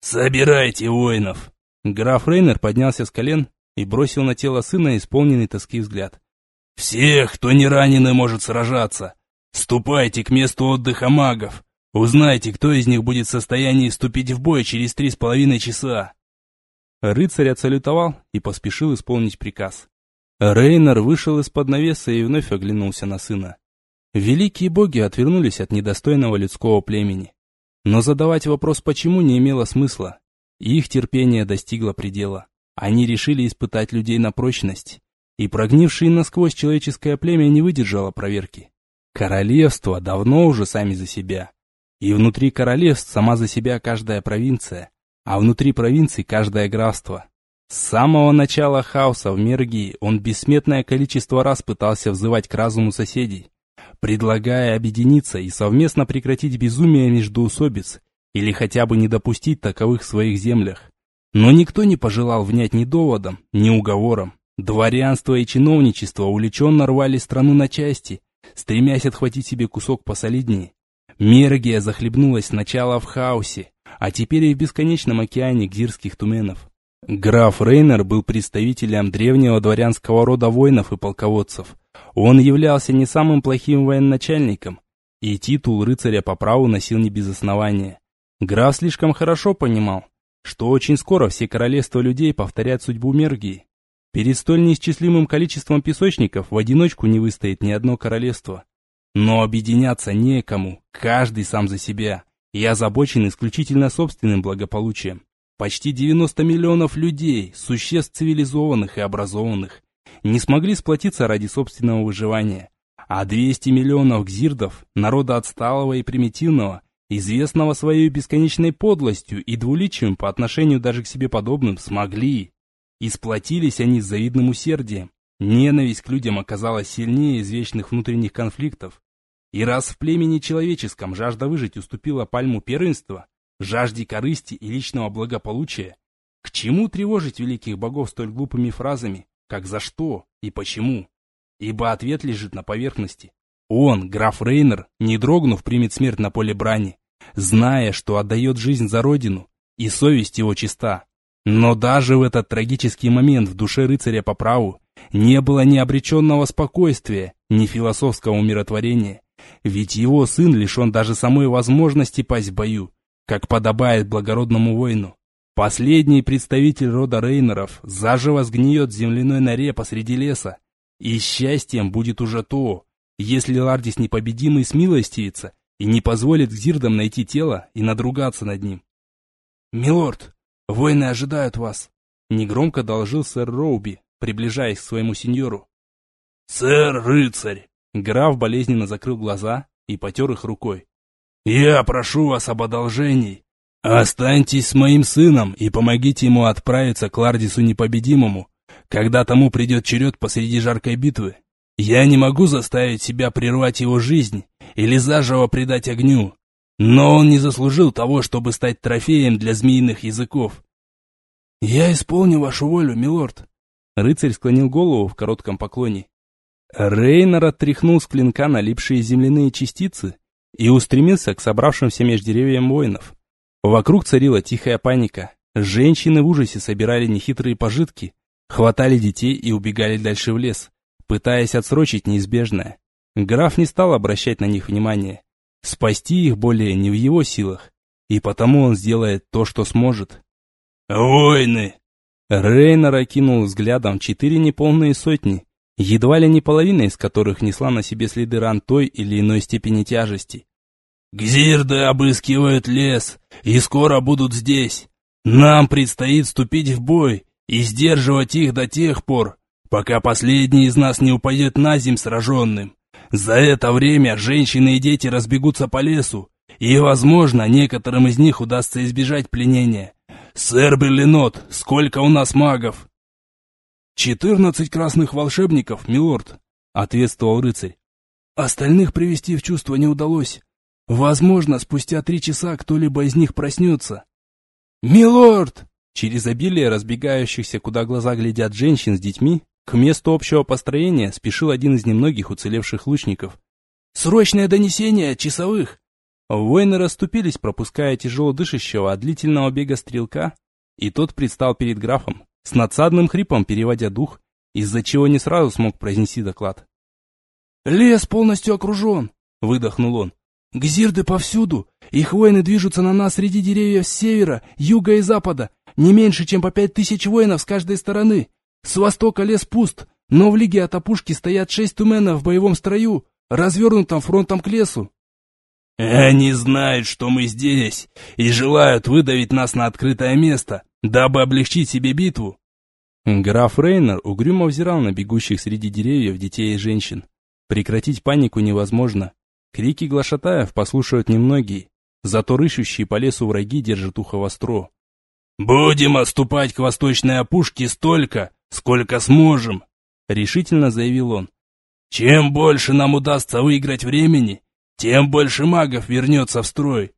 «Собирайте воинов!» Граф Рейнер поднялся с колен и бросил на тело сына исполненный тоски взгляд. «Всех, кто не ранен и может сражаться! Ступайте к месту отдыха магов! Узнайте, кто из них будет в состоянии вступить в бой через три с половиной часа!» Рыцарь отсалютовал и поспешил исполнить приказ. Рейнер вышел из-под навеса и вновь оглянулся на сына. Великие боги отвернулись от недостойного людского племени. Но задавать вопрос «почему» не имело смысла. Их терпение достигло предела. Они решили испытать людей на прочность. И прогнившее насквозь человеческое племя не выдержало проверки. Королевства давно уже сами за себя. И внутри королевств сама за себя каждая провинция а внутри провинции каждое графство. С самого начала хаоса в Мергии он бессметное количество раз пытался взывать к разуму соседей, предлагая объединиться и совместно прекратить безумие междоусобиц или хотя бы не допустить таковых в своих землях. Но никто не пожелал внять ни доводом, ни уговором. Дворянство и чиновничество увлеченно рвали страну на части, стремясь отхватить себе кусок посолиднее. Мергия захлебнулась сначала в хаосе, а теперь и в бесконечном океане гзирских туменов. Граф Рейнер был представителем древнего дворянского рода воинов и полководцев. Он являлся не самым плохим военачальником, и титул рыцаря по праву носил не без основания. Граф слишком хорошо понимал, что очень скоро все королевства людей повторят судьбу Мергии. Перед столь неисчислимым количеством песочников в одиночку не выстоит ни одно королевство. Но объединяться некому, каждый сам за себя, и озабочен исключительно собственным благополучием. Почти 90 миллионов людей, существ цивилизованных и образованных, не смогли сплотиться ради собственного выживания. А 200 миллионов гзирдов, народа отсталого и примитивного, известного своей бесконечной подлостью и двуличием по отношению даже к себе подобным, смогли. И сплотились они с завидным усердием. Ненависть к людям оказалась сильнее извечных внутренних конфликтов. И раз в племени человеческом жажда выжить уступила пальму первенства, жажде корысти и личного благополучия, к чему тревожить великих богов столь глупыми фразами, как «за что» и «почему»? Ибо ответ лежит на поверхности. Он, граф Рейнер, не дрогнув, примет смерть на поле брани, зная, что отдает жизнь за родину, и совесть его чиста. Но даже в этот трагический момент в душе рыцаря по праву не было ни обреченного спокойствия, ни философского умиротворения, ведь его сын лишен даже самой возможности пасть в бою, как подобает благородному воину. Последний представитель рода Рейнеров заживо сгниет в земляной норе посреди леса, и счастьем будет уже то, если Лардис непобедимый смилостивится и не позволит Гзирдам найти тело и надругаться над ним. «Милорд, воины ожидают вас», — негромко доложил сэр Роуби, приближаясь к своему сеньору. «Сэр, рыцарь!» Граф болезненно закрыл глаза и потер их рукой. «Я прошу вас об одолжении. Останьтесь с моим сыном и помогите ему отправиться к Лардису Непобедимому, когда тому придет черед посреди жаркой битвы. Я не могу заставить себя прервать его жизнь или заживо предать огню, но он не заслужил того, чтобы стать трофеем для змеиных языков. «Я исполню вашу волю, милорд», Рыцарь склонил голову в коротком поклоне. Рейнер оттряхнул с клинка налипшие земляные частицы и устремился к собравшимся между деревьям воинов. Вокруг царила тихая паника. Женщины в ужасе собирали нехитрые пожитки, хватали детей и убегали дальше в лес, пытаясь отсрочить неизбежное. Граф не стал обращать на них внимания. Спасти их более не в его силах, и потому он сделает то, что сможет. «Войны!» Рейнер окинул взглядом четыре неполные сотни, едва ли не половина из которых несла на себе следы ран той или иной степени тяжести. «Гзирды обыскивают лес, и скоро будут здесь. Нам предстоит вступить в бой и сдерживать их до тех пор, пока последний из нас не упадет на земь сраженным. За это время женщины и дети разбегутся по лесу, и, возможно, некоторым из них удастся избежать пленения. «Сэр Берлинот, сколько у нас магов?» «Четырнадцать красных волшебников, милорд», — ответствовал рыцарь. «Остальных привести в чувство не удалось. Возможно, спустя три часа кто-либо из них проснется». «Милорд!» Через обилие разбегающихся, куда глаза глядят женщин с детьми, к месту общего построения спешил один из немногих уцелевших лучников. «Срочное донесение часовых!» Воины расступились, пропуская тяжело дышащего от длительного бега стрелка, и тот предстал перед графом, с надсадным хрипом переводя дух, из-за чего не сразу смог произнести доклад. «Лес полностью окружен!» — выдохнул он. «Гзирды повсюду! Их воины движутся на нас среди деревьев с севера, юга и запада, не меньше, чем по пять тысяч воинов с каждой стороны. С востока лес пуст, но в лиге от опушки стоят шесть туменов в боевом строю, развернутом фронтом к лесу. Они знают, что мы здесь, и желают выдавить нас на открытое место, дабы облегчить себе битву. Граф Рейнер угрюмо взирал на бегущих среди деревьев детей и женщин. Прекратить панику невозможно. Крики глашатаев послушают немногие, зато рыщущие по лесу враги держат ухо востро. «Будем отступать к восточной опушке столько, сколько сможем», — решительно заявил он. «Чем больше нам удастся выиграть времени, тем больше магов вернется в строй.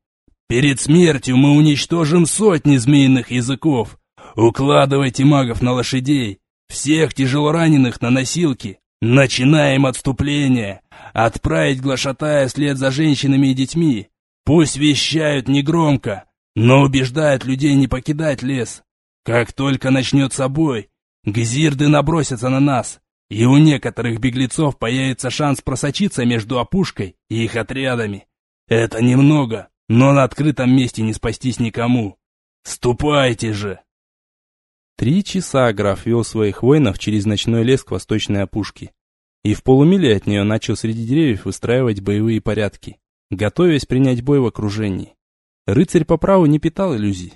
Перед смертью мы уничтожим сотни змеиных языков. Укладывайте магов на лошадей, всех тяжелораненых на носилки. Начинаем отступление. Отправить глашатая вслед за женщинами и детьми. Пусть вещают негромко, но убеждают людей не покидать лес. Как только начнется бой, гзирды набросятся на нас, и у некоторых беглецов появится шанс просочиться между опушкой и их отрядами. Это немного, но на открытом месте не спастись никому. Ступайте же!» Три часа граф вел своих воинов через ночной лес к восточной опушке. И в полумиле от нее начал среди деревьев выстраивать боевые порядки, готовясь принять бой в окружении. Рыцарь по праву не питал иллюзий.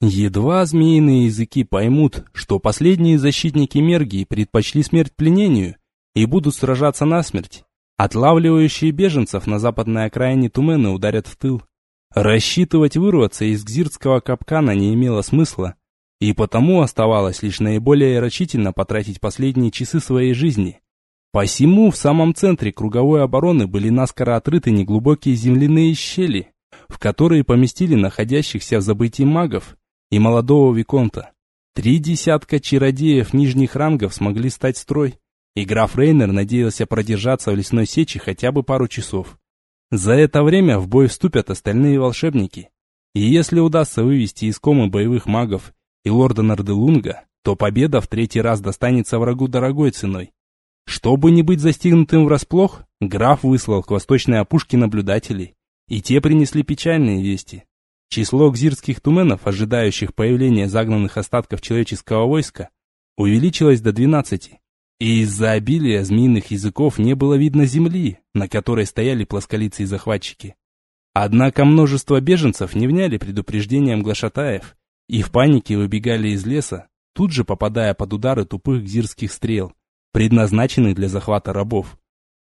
Едва змеиные языки поймут, что последние защитники Мергии предпочли смерть пленению и будут сражаться насмерть, отлавливающие беженцев на западной окраине Тумены ударят в тыл. Рассчитывать вырваться из гзиртского капкана не имело смысла, и потому оставалось лишь наиболее рачительно потратить последние часы своей жизни. Посему в самом центре круговой обороны были наскоро отрыты неглубокие земляные щели, в которые поместили находящихся в забытии магов и молодого Виконта. Три десятка чародеев нижних рангов смогли стать строй, и граф Рейнер надеялся продержаться в лесной сече хотя бы пару часов. За это время в бой вступят остальные волшебники, и если удастся вывести из комы боевых магов и лорда Нарделунга, то победа в третий раз достанется врагу дорогой ценой. Чтобы не быть застигнутым врасплох, граф выслал к восточной опушке наблюдателей, и те принесли печальные вести. Число гзирских туменов, ожидающих появления загнанных остатков человеческого войска, увеличилось до 12, и из-за обилия змеиных языков не было видно земли, на которой стояли плосколицы и захватчики. Однако множество беженцев не вняли предупреждениям глашатаев и в панике выбегали из леса, тут же попадая под удары тупых гзирских стрел, предназначенных для захвата рабов.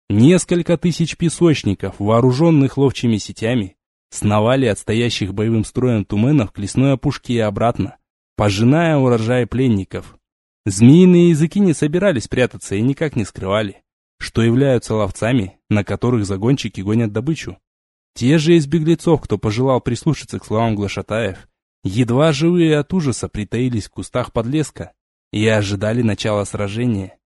Несколько тысяч песочников, вооруженных ловчими сетями, сновали от стоящих боевым строем туменов к лесной опушке и обратно, пожиная урожай пленников. Змеиные языки не собирались прятаться и никак не скрывали, что являются ловцами, на которых загонщики гонят добычу. Те же из беглецов, кто пожелал прислушаться к словам глашатаев, едва живые от ужаса притаились в кустах подлеска и ожидали начала сражения.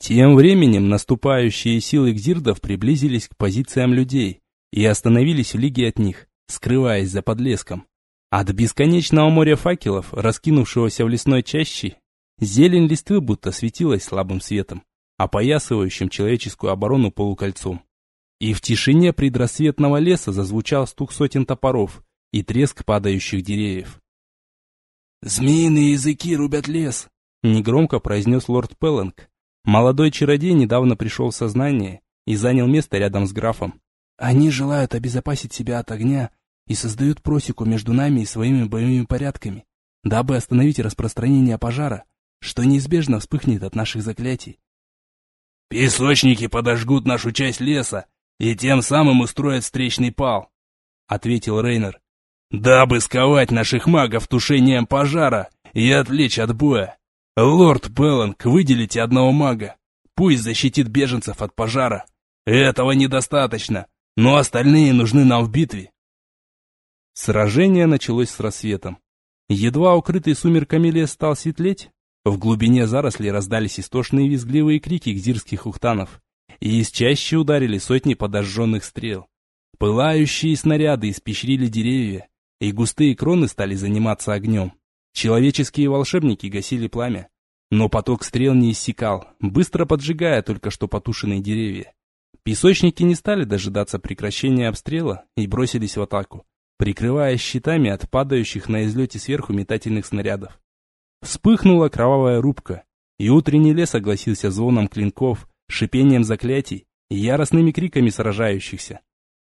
Тем временем наступающие силы гзирдов приблизились к позициям людей, и остановились в лиге от них, скрываясь за подлеском. От бесконечного моря факелов, раскинувшегося в лесной чаще, зелень листвы будто светилась слабым светом, опоясывающим человеческую оборону полукольцом. И в тишине предрассветного леса зазвучал стук сотен топоров и треск падающих деревьев. «Змеиные языки рубят лес», — негромко произнес лорд Пелланг. Молодой чародей недавно пришел в сознание и занял место рядом с графом. Они желают обезопасить себя от огня и создают просеку между нами и своими боевыми порядками, дабы остановить распространение пожара, что неизбежно вспыхнет от наших заклятий. «Песочники подожгут нашу часть леса и тем самым устроят встречный пал», — ответил Рейнер, «дабы сковать наших магов тушением пожара и отвлечь от боя. Лорд Белланг, выделите одного мага, пусть защитит беженцев от пожара. Этого недостаточно но остальные нужны нам в битве. Сражение началось с рассветом. Едва укрытый сумерками лес стал светлеть, в глубине зарослей раздались истошные визгливые крики гзирских ухтанов, и из чаще ударили сотни подожженных стрел. Пылающие снаряды испещрили деревья, и густые кроны стали заниматься огнем. Человеческие волшебники гасили пламя, но поток стрел не иссякал, быстро поджигая только что потушенные деревья. Песочники не стали дожидаться прекращения обстрела и бросились в атаку, прикрываясь щитами от падающих на излете сверху метательных снарядов. Вспыхнула кровавая рубка, и утренний лес огласился звоном клинков, шипением заклятий и яростными криками сражающихся.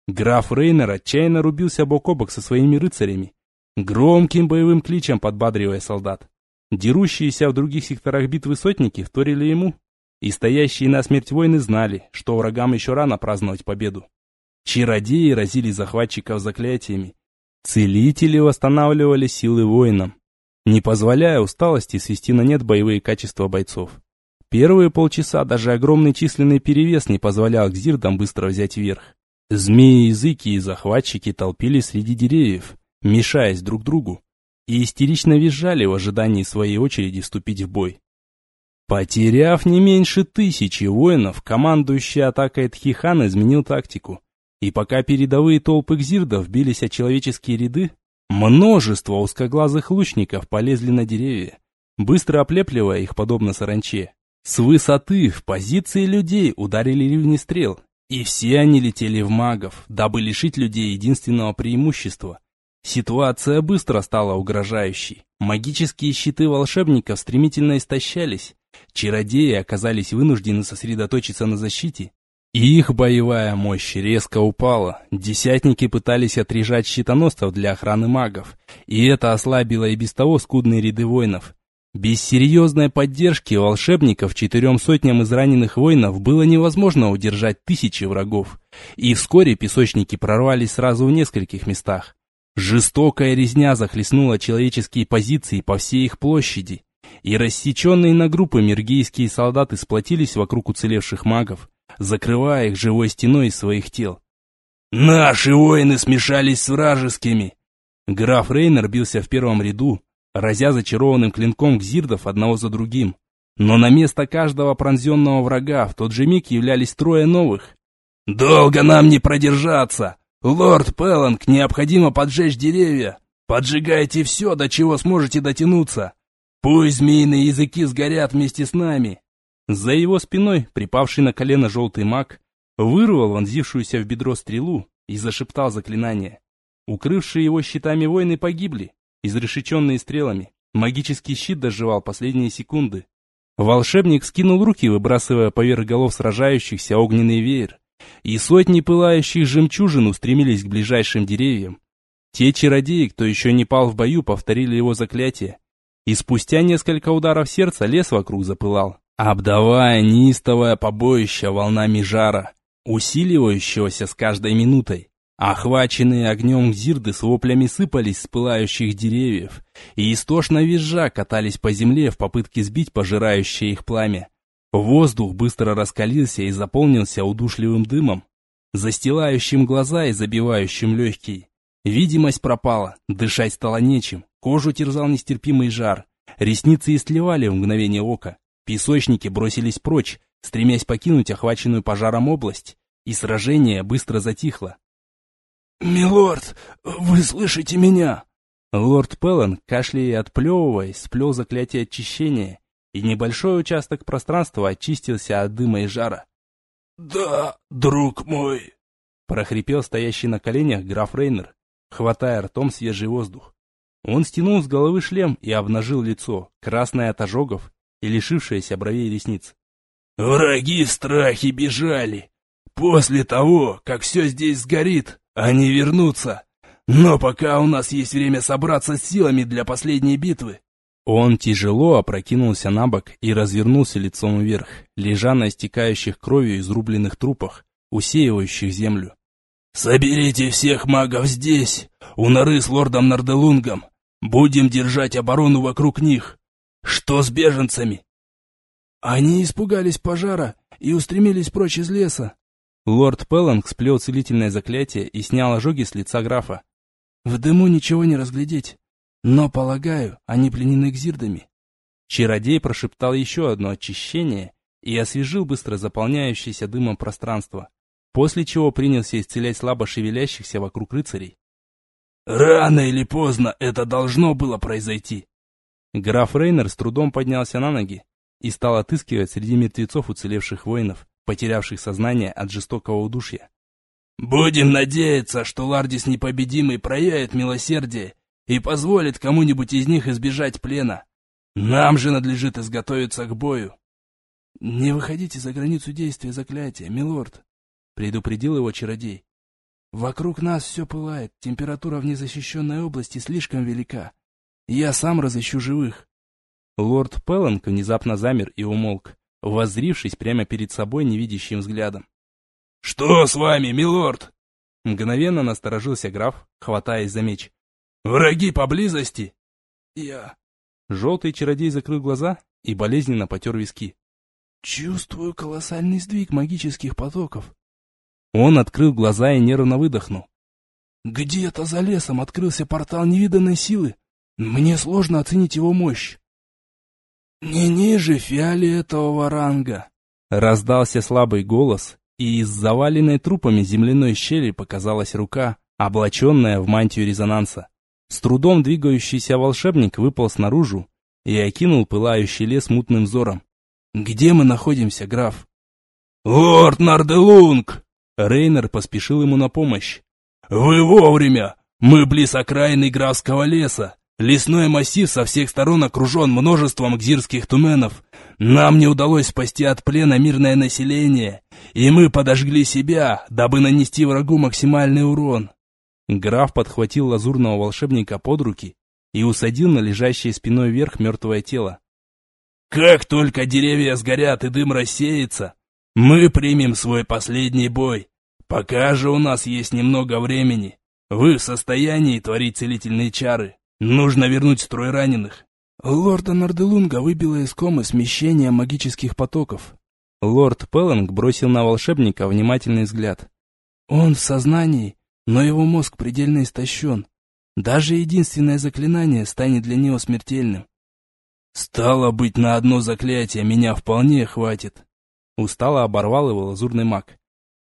Граф Рейнер отчаянно рубился бок о бок со своими рыцарями, громким боевым кличем подбадривая солдат. Дерущиеся в других секторах битвы сотники вторили ему, и стоящие на смерть воины знали, что врагам еще рано праздновать победу. Чародеи разили захватчиков заклятиями. Целители восстанавливали силы воинам, не позволяя усталости свести на нет боевые качества бойцов. Первые полчаса даже огромный численный перевес не позволял гзирдам быстро взять верх. Змеи, языки и захватчики толпились среди деревьев, мешаясь друг другу, и истерично визжали в ожидании своей очереди вступить в бой. Потеряв не меньше тысячи воинов, командующий атакой Тхихан изменил тактику. И пока передовые толпы гзирдов бились о человеческие ряды, множество узкоглазых лучников полезли на деревья, быстро оплепливая их подобно саранче. С высоты в позиции людей ударили ливни стрел, и все они летели в магов, дабы лишить людей единственного преимущества – Ситуация быстро стала угрожающей. Магические щиты волшебников стремительно истощались. Чародеи оказались вынуждены сосредоточиться на защите. И их боевая мощь резко упала. Десятники пытались отрежать щитоносцев для охраны магов. И это ослабило и без того скудные ряды воинов. Без серьезной поддержки волшебников четырем сотням израненных воинов было невозможно удержать тысячи врагов. И вскоре песочники прорвались сразу в нескольких местах. Жестокая резня захлестнула человеческие позиции по всей их площади, и рассеченные на группы мергийские солдаты сплотились вокруг уцелевших магов, закрывая их живой стеной из своих тел. «Наши воины смешались с вражескими!» Граф Рейнер бился в первом ряду, разя зачарованным клинком гзирдов одного за другим. Но на место каждого пронзенного врага в тот же миг являлись трое новых. «Долго нам не продержаться! «Лорд Пелланг, необходимо поджечь деревья. Поджигайте все, до чего сможете дотянуться. Пусть змеиные языки сгорят вместе с нами». За его спиной, припавший на колено желтый маг, вырвал вонзившуюся в бедро стрелу и зашептал заклинание. Укрывшие его щитами воины погибли, изрешеченные стрелами. Магический щит доживал последние секунды. Волшебник скинул руки, выбрасывая поверх голов сражающихся огненный веер, и сотни пылающих жемчужин устремились к ближайшим деревьям. Те чародеи, кто еще не пал в бою, повторили его заклятие, и спустя несколько ударов сердца лес вокруг запылал, обдавая неистовое побоище волнами жара, усиливающегося с каждой минутой. Охваченные огнем зирды с воплями сыпались с пылающих деревьев и истошно визжа катались по земле в попытке сбить пожирающее их пламя. Воздух быстро раскалился и заполнился удушливым дымом, застилающим глаза и забивающим легкие. Видимость пропала, дышать стало нечем, кожу терзал нестерпимый жар, ресницы истлевали в мгновение ока, песочники бросились прочь, стремясь покинуть охваченную пожаром область, и сражение быстро затихло. «Милорд, вы слышите меня?» Лорд Пеллан, кашляя и отплевываясь, сплел заклятие очищения и небольшой участок пространства очистился от дыма и жара. «Да, друг мой!» прохрипел стоящий на коленях граф Рейнер, хватая ртом свежий воздух. Он стянул с головы шлем и обнажил лицо, красное от ожогов и лишившееся бровей ресниц. «Враги в страхе бежали. После того, как все здесь сгорит, они вернутся. Но пока у нас есть время собраться с силами для последней битвы, он тяжело опрокинулся на бок и развернулся лицом вверх, лежа на истекающих кровью изрубленных трупах, усеивающих землю. «Соберите всех магов здесь, у норы с лордом Нарделунгом. Будем держать оборону вокруг них. Что с беженцами?» Они испугались пожара и устремились прочь из леса. Лорд Пелланг сплел целительное заклятие и снял ожоги с лица графа. В дыму ничего не разглядеть. Но, полагаю, они пленены гзирдами. Чародей прошептал еще одно очищение и освежил быстро заполняющееся дымом пространство, после чего принялся исцелять слабо шевелящихся вокруг рыцарей. «Рано или поздно это должно было произойти!» Граф Рейнер с трудом поднялся на ноги и стал отыскивать среди мертвецов уцелевших воинов, потерявших сознание от жестокого удушья. «Будем надеяться, что Лардис Непобедимый проявит милосердие и позволит кому-нибудь из них избежать плена. Нам же надлежит изготовиться к бою. «Не выходите за границу действия заклятия, милорд», — предупредил его чародей. «Вокруг нас все пылает, температура в незащищенной области слишком велика. Я сам разыщу живых». Лорд Пелланг внезапно замер и умолк, воззрившись прямо перед собой невидящим взглядом. «Что с вами, милорд?» Мгновенно насторожился граф, хватаясь за меч. «Враги поблизости?» «Я...» Желтый чародей закрыл глаза и болезненно потер виски. «Чувствую колоссальный сдвиг магических потоков». Он открыл глаза и нервно выдохнул. «Где-то за лесом открылся портал невиданной силы. Мне сложно оценить его мощь». «Не ниже фиолетового ранга», — раздался слабый голос, и из заваленной трупами земляной щели показалась рука, облаченная в мантию резонанса. С трудом двигающийся волшебник выпал снаружи и окинул пылающий лес мутным взором. «Где мы находимся, граф?» «Лорд Нарделунг!» Рейнер поспешил ему на помощь. «Вы вовремя! Мы близ окраины Графского леса. Лесной массив со всех сторон окружен множеством гзирских туменов. Нам не удалось спасти от плена мирное население, и мы подожгли себя, дабы нанести врагу максимальный урон. Граф подхватил лазурного волшебника под руки и усадил на лежащее спиной вверх мертвое тело. «Как только деревья сгорят и дым рассеется, мы примем свой последний бой. Пока же у нас есть немного времени. Вы в состоянии творить целительные чары. Нужно вернуть строй раненых. Лорда Нарделунга выбило из комы смещение магических потоков. Лорд Пеллинг бросил на волшебника внимательный взгляд. Он в сознании, но его мозг предельно истощен. Даже единственное заклинание станет для него смертельным. «Стало быть, на одно заклятие меня вполне хватит», — устало оборвал его лазурный маг.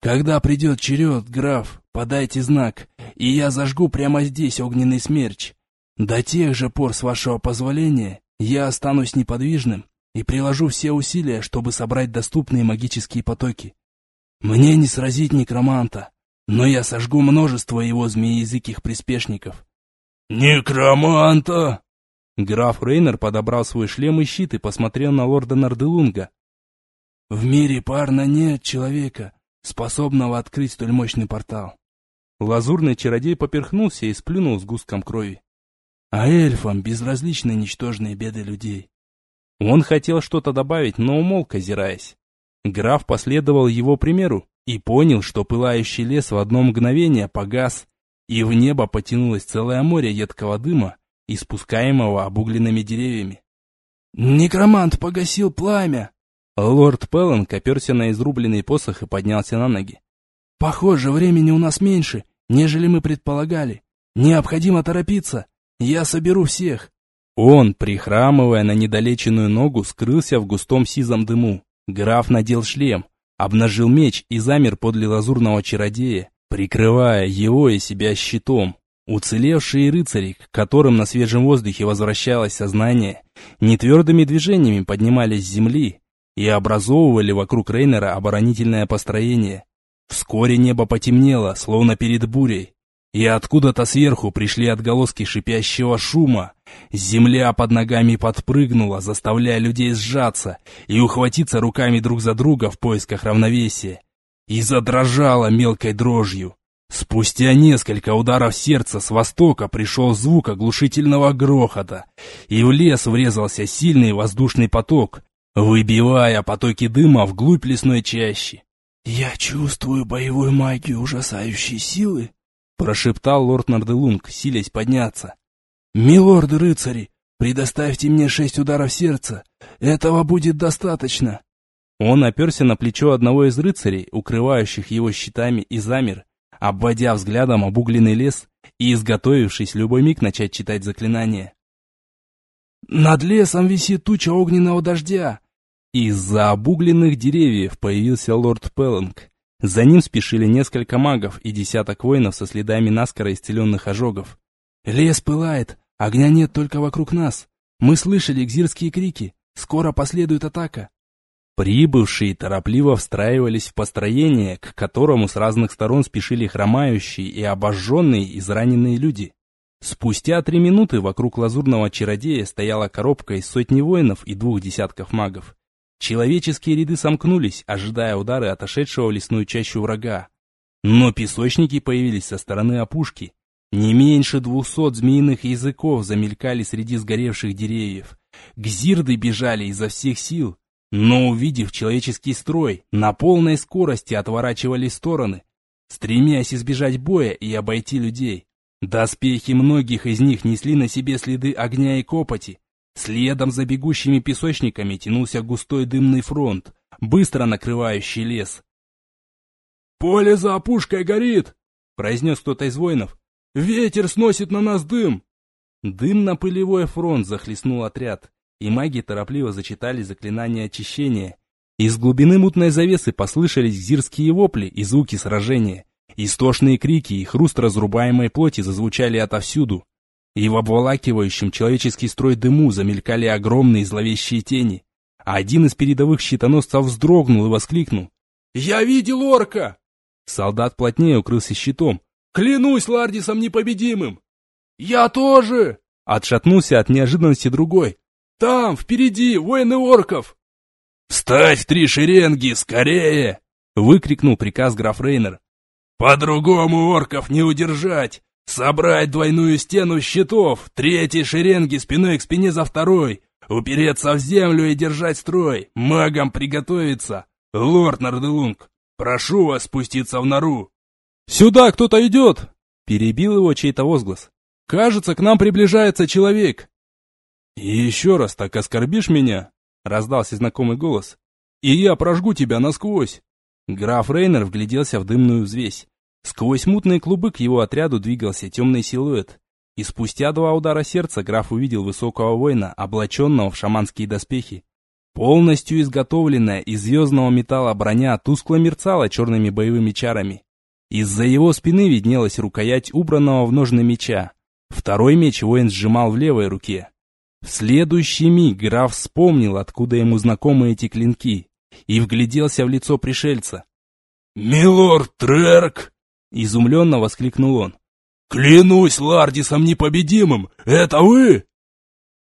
«Когда придет черед, граф, подайте знак, и я зажгу прямо здесь огненный смерч. До тех же пор, с вашего позволения, я останусь неподвижным и приложу все усилия, чтобы собрать доступные магические потоки. Мне не сразить некроманта, но я сожгу множество его змеязыких приспешников. «Некроманта!» Граф Рейнер подобрал свой шлем и щит и посмотрел на лорда Нарделунга. «В мире парно нет человека, способного открыть столь мощный портал». Лазурный чародей поперхнулся и сплюнул с густком крови а эльфам безразличны ничтожные беды людей. Он хотел что-то добавить, но умолк, озираясь. Граф последовал его примеру и понял, что пылающий лес в одно мгновение погас, и в небо потянулось целое море едкого дыма, испускаемого обугленными деревьями. «Некромант погасил пламя!» Лорд Пелланг оперся на изрубленный посох и поднялся на ноги. «Похоже, времени у нас меньше, нежели мы предполагали. Необходимо торопиться. Я соберу всех!» Он, прихрамывая на недолеченную ногу, скрылся в густом сизом дыму. Граф надел шлем, обнажил меч и замер подле лазурного чародея, прикрывая его и себя щитом. Уцелевшие рыцари, к которым на свежем воздухе возвращалось сознание, нетвердыми движениями поднимались с земли и образовывали вокруг Рейнера оборонительное построение. Вскоре небо потемнело, словно перед бурей, и откуда-то сверху пришли отголоски шипящего шума. Земля под ногами подпрыгнула, заставляя людей сжаться и ухватиться руками друг за друга в поисках равновесия. И задрожала мелкой дрожью. Спустя несколько ударов сердца с востока пришел звук оглушительного грохота, и в лес врезался сильный воздушный поток, выбивая потоки дыма вглубь лесной чащи. «Я чувствую боевую магию ужасающей силы», Прошептал лорд Нарделунг, силясь подняться. «Милорды-рыцари, предоставьте мне шесть ударов сердца. Этого будет достаточно». Он оперся на плечо одного из рыцарей, укрывающих его щитами, и замер, обводя взглядом обугленный лес и изготовившись любой миг начать читать заклинание. «Над лесом висит туча огненного дождя!» Из-за обугленных деревьев появился лорд Пеллинг. За ним спешили несколько магов и десяток воинов со следами наскоро исцеленных ожогов. «Лес пылает, огня нет только вокруг нас. Мы слышали гзирские крики. Скоро последует атака». Прибывшие торопливо встраивались в построение, к которому с разных сторон спешили хромающие и обожженные израненные люди. Спустя три минуты вокруг лазурного чародея стояла коробка из сотни воинов и двух десятков магов. Человеческие ряды сомкнулись, ожидая удары отошедшего в лесную чащу врага. Но песочники появились со стороны опушки. Не меньше двухсот змеиных языков замелькали среди сгоревших деревьев. Гзирды бежали изо всех сил, но, увидев человеческий строй, на полной скорости отворачивали стороны, стремясь избежать боя и обойти людей. Доспехи многих из них несли на себе следы огня и копоти, Следом за бегущими песочниками тянулся густой дымный фронт, быстро накрывающий лес. «Поле за опушкой горит!» — произнес кто-то из воинов. «Ветер сносит на нас дым!» Дым на пылевой фронт захлестнул отряд, и маги торопливо зачитали заклинание очищения. Из глубины мутной завесы послышались зирские вопли и звуки сражения. Истошные крики и хруст разрубаемой плоти зазвучали отовсюду и в обволакивающем человеческий строй дыму замелькали огромные зловещие тени. А один из передовых щитоносцев вздрогнул и воскликнул. «Я видел орка!» Солдат плотнее укрылся щитом. Клянусь Лардисом непобедимым!» «Я тоже!» — отшатнулся от неожиданности другой. «Там, впереди, воины орков!» «Встать в три шеренги, скорее!» — выкрикнул приказ граф Рейнер. «По-другому орков не удержать! Собрать двойную стену щитов, третьей шеренги спиной к спине за второй, упереться в землю и держать строй, магам приготовиться! Лорд Нарделунг, прошу вас спуститься в нору!» «Сюда кто-то идет!» — перебил его чей-то возглас. «Кажется, к нам приближается человек!» «И еще раз так оскорбишь меня!» — раздался знакомый голос. «И я прожгу тебя насквозь!» Граф Рейнер вгляделся в дымную взвесь. Сквозь мутные клубы к его отряду двигался темный силуэт. И спустя два удара сердца граф увидел высокого воина, облаченного в шаманские доспехи. Полностью изготовленная из звездного металла броня тускло мерцала черными боевыми чарами. Из-за его спины виднелась рукоять убранного в ножны меча. Второй меч воин сжимал в левой руке. В следующий миг граф вспомнил, откуда ему знакомы эти клинки, и вгляделся в лицо пришельца. «Милорд Трерк!» — изумленно воскликнул он. «Клянусь Лардисом непобедимым! Это вы?»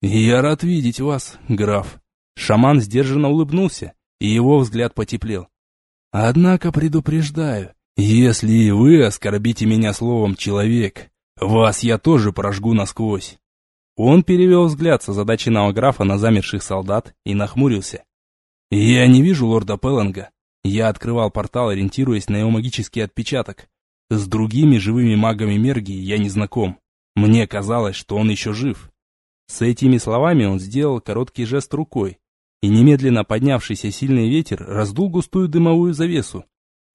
«Я рад видеть вас, граф». Шаман сдержанно улыбнулся, и его взгляд потеплел. «Однако предупреждаю, если и вы оскорбите меня словом «человек», вас я тоже прожгу насквозь». Он перевел взгляд с озадаченного графа на замерших солдат и нахмурился. «Я не вижу лорда Пелланга. Я открывал портал, ориентируясь на его магический отпечаток. С другими живыми магами Мергии я не знаком. Мне казалось, что он еще жив». С этими словами он сделал короткий жест рукой, и немедленно поднявшийся сильный ветер раздул густую дымовую завесу,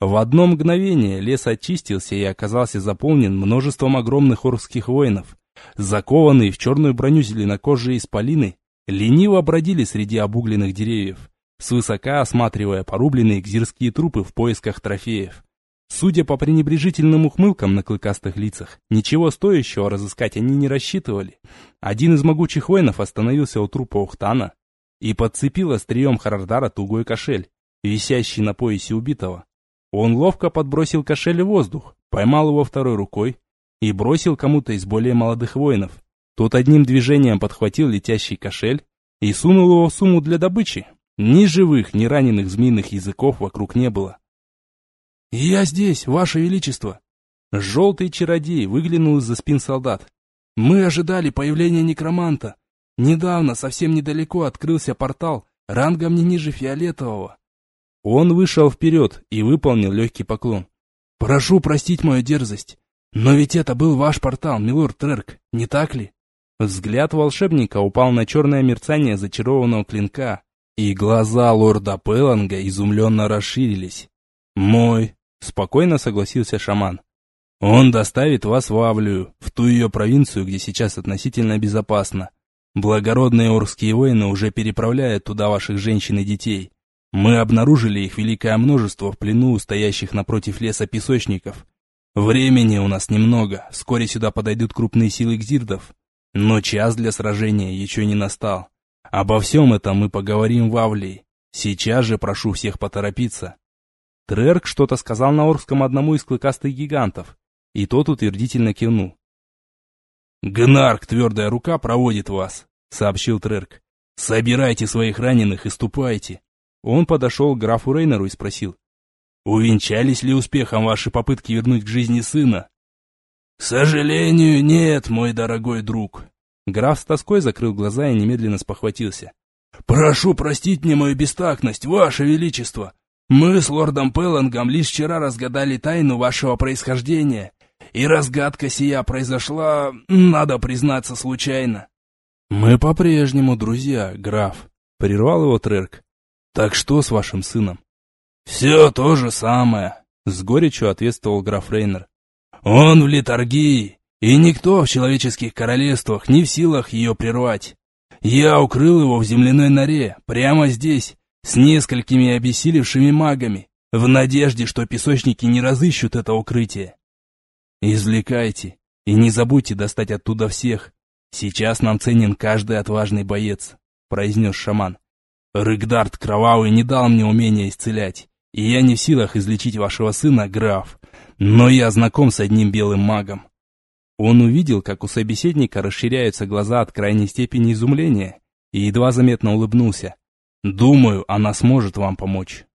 в одно мгновение лес очистился и оказался заполнен множеством огромных орских воинов. Закованные в черную броню зеленокожие исполины лениво бродили среди обугленных деревьев, свысока осматривая порубленные гзирские трупы в поисках трофеев. Судя по пренебрежительным ухмылкам на клыкастых лицах, ничего стоящего разыскать они не рассчитывали. Один из могучих воинов остановился у трупа Ухтана и подцепил острием Харардара тугой кошель, висящий на поясе убитого. Он ловко подбросил кошель в воздух, поймал его второй рукой и бросил кому-то из более молодых воинов. Тот одним движением подхватил летящий кошель и сунул его в сумму для добычи. Ни живых, ни раненых змеиных языков вокруг не было. «Я здесь, Ваше Величество!» Желтый чародей выглянул из-за спин солдат. «Мы ожидали появления некроманта. Недавно, совсем недалеко, открылся портал, рангом не ниже фиолетового. Он вышел вперед и выполнил легкий поклон. «Прошу простить мою дерзость, но ведь это был ваш портал, милорд Трерк, не так ли?» Взгляд волшебника упал на черное мерцание зачарованного клинка, и глаза лорда Пеланга изумленно расширились. «Мой», — спокойно согласился шаман. «Он доставит вас в Авлию, в ту ее провинцию, где сейчас относительно безопасно. Благородные орские воины уже переправляют туда ваших женщин и детей. Мы обнаружили их великое множество в плену стоящих напротив леса песочников. Времени у нас немного, вскоре сюда подойдут крупные силы гзирдов. Но час для сражения еще не настал. Обо всем этом мы поговорим в Авлии. Сейчас же прошу всех поторопиться. Трерк что-то сказал на Орском одному из клыкастых гигантов, и тот утвердительно кивнул. «Гнарк, твердая рука, проводит вас», — сообщил Трерк. «Собирайте своих раненых и ступайте. Он подошел к графу Рейнеру и спросил. «Увенчались ли успехом ваши попытки вернуть к жизни сына?» «К сожалению, нет, мой дорогой друг». Граф с тоской закрыл глаза и немедленно спохватился. «Прошу простить мне мою бестактность, ваше величество. Мы с лордом Пеллангом лишь вчера разгадали тайну вашего происхождения, и разгадка сия произошла, надо признаться, случайно». «Мы по-прежнему друзья, граф», — прервал его Трерк. «Так что с вашим сыном?» «Все то же самое», — с горечью ответствовал граф Рейнер. «Он в литургии, и никто в человеческих королевствах не в силах ее прервать. Я укрыл его в земляной норе, прямо здесь, с несколькими обессилевшими магами, в надежде, что песочники не разыщут это укрытие. Извлекайте, и не забудьте достать оттуда всех. Сейчас нам ценен каждый отважный боец», — произнес шаман. Рыгдард Кровавый не дал мне умения исцелять, и я не в силах излечить вашего сына, граф, но я знаком с одним белым магом». Он увидел, как у собеседника расширяются глаза от крайней степени изумления, и едва заметно улыбнулся. «Думаю, она сможет вам помочь».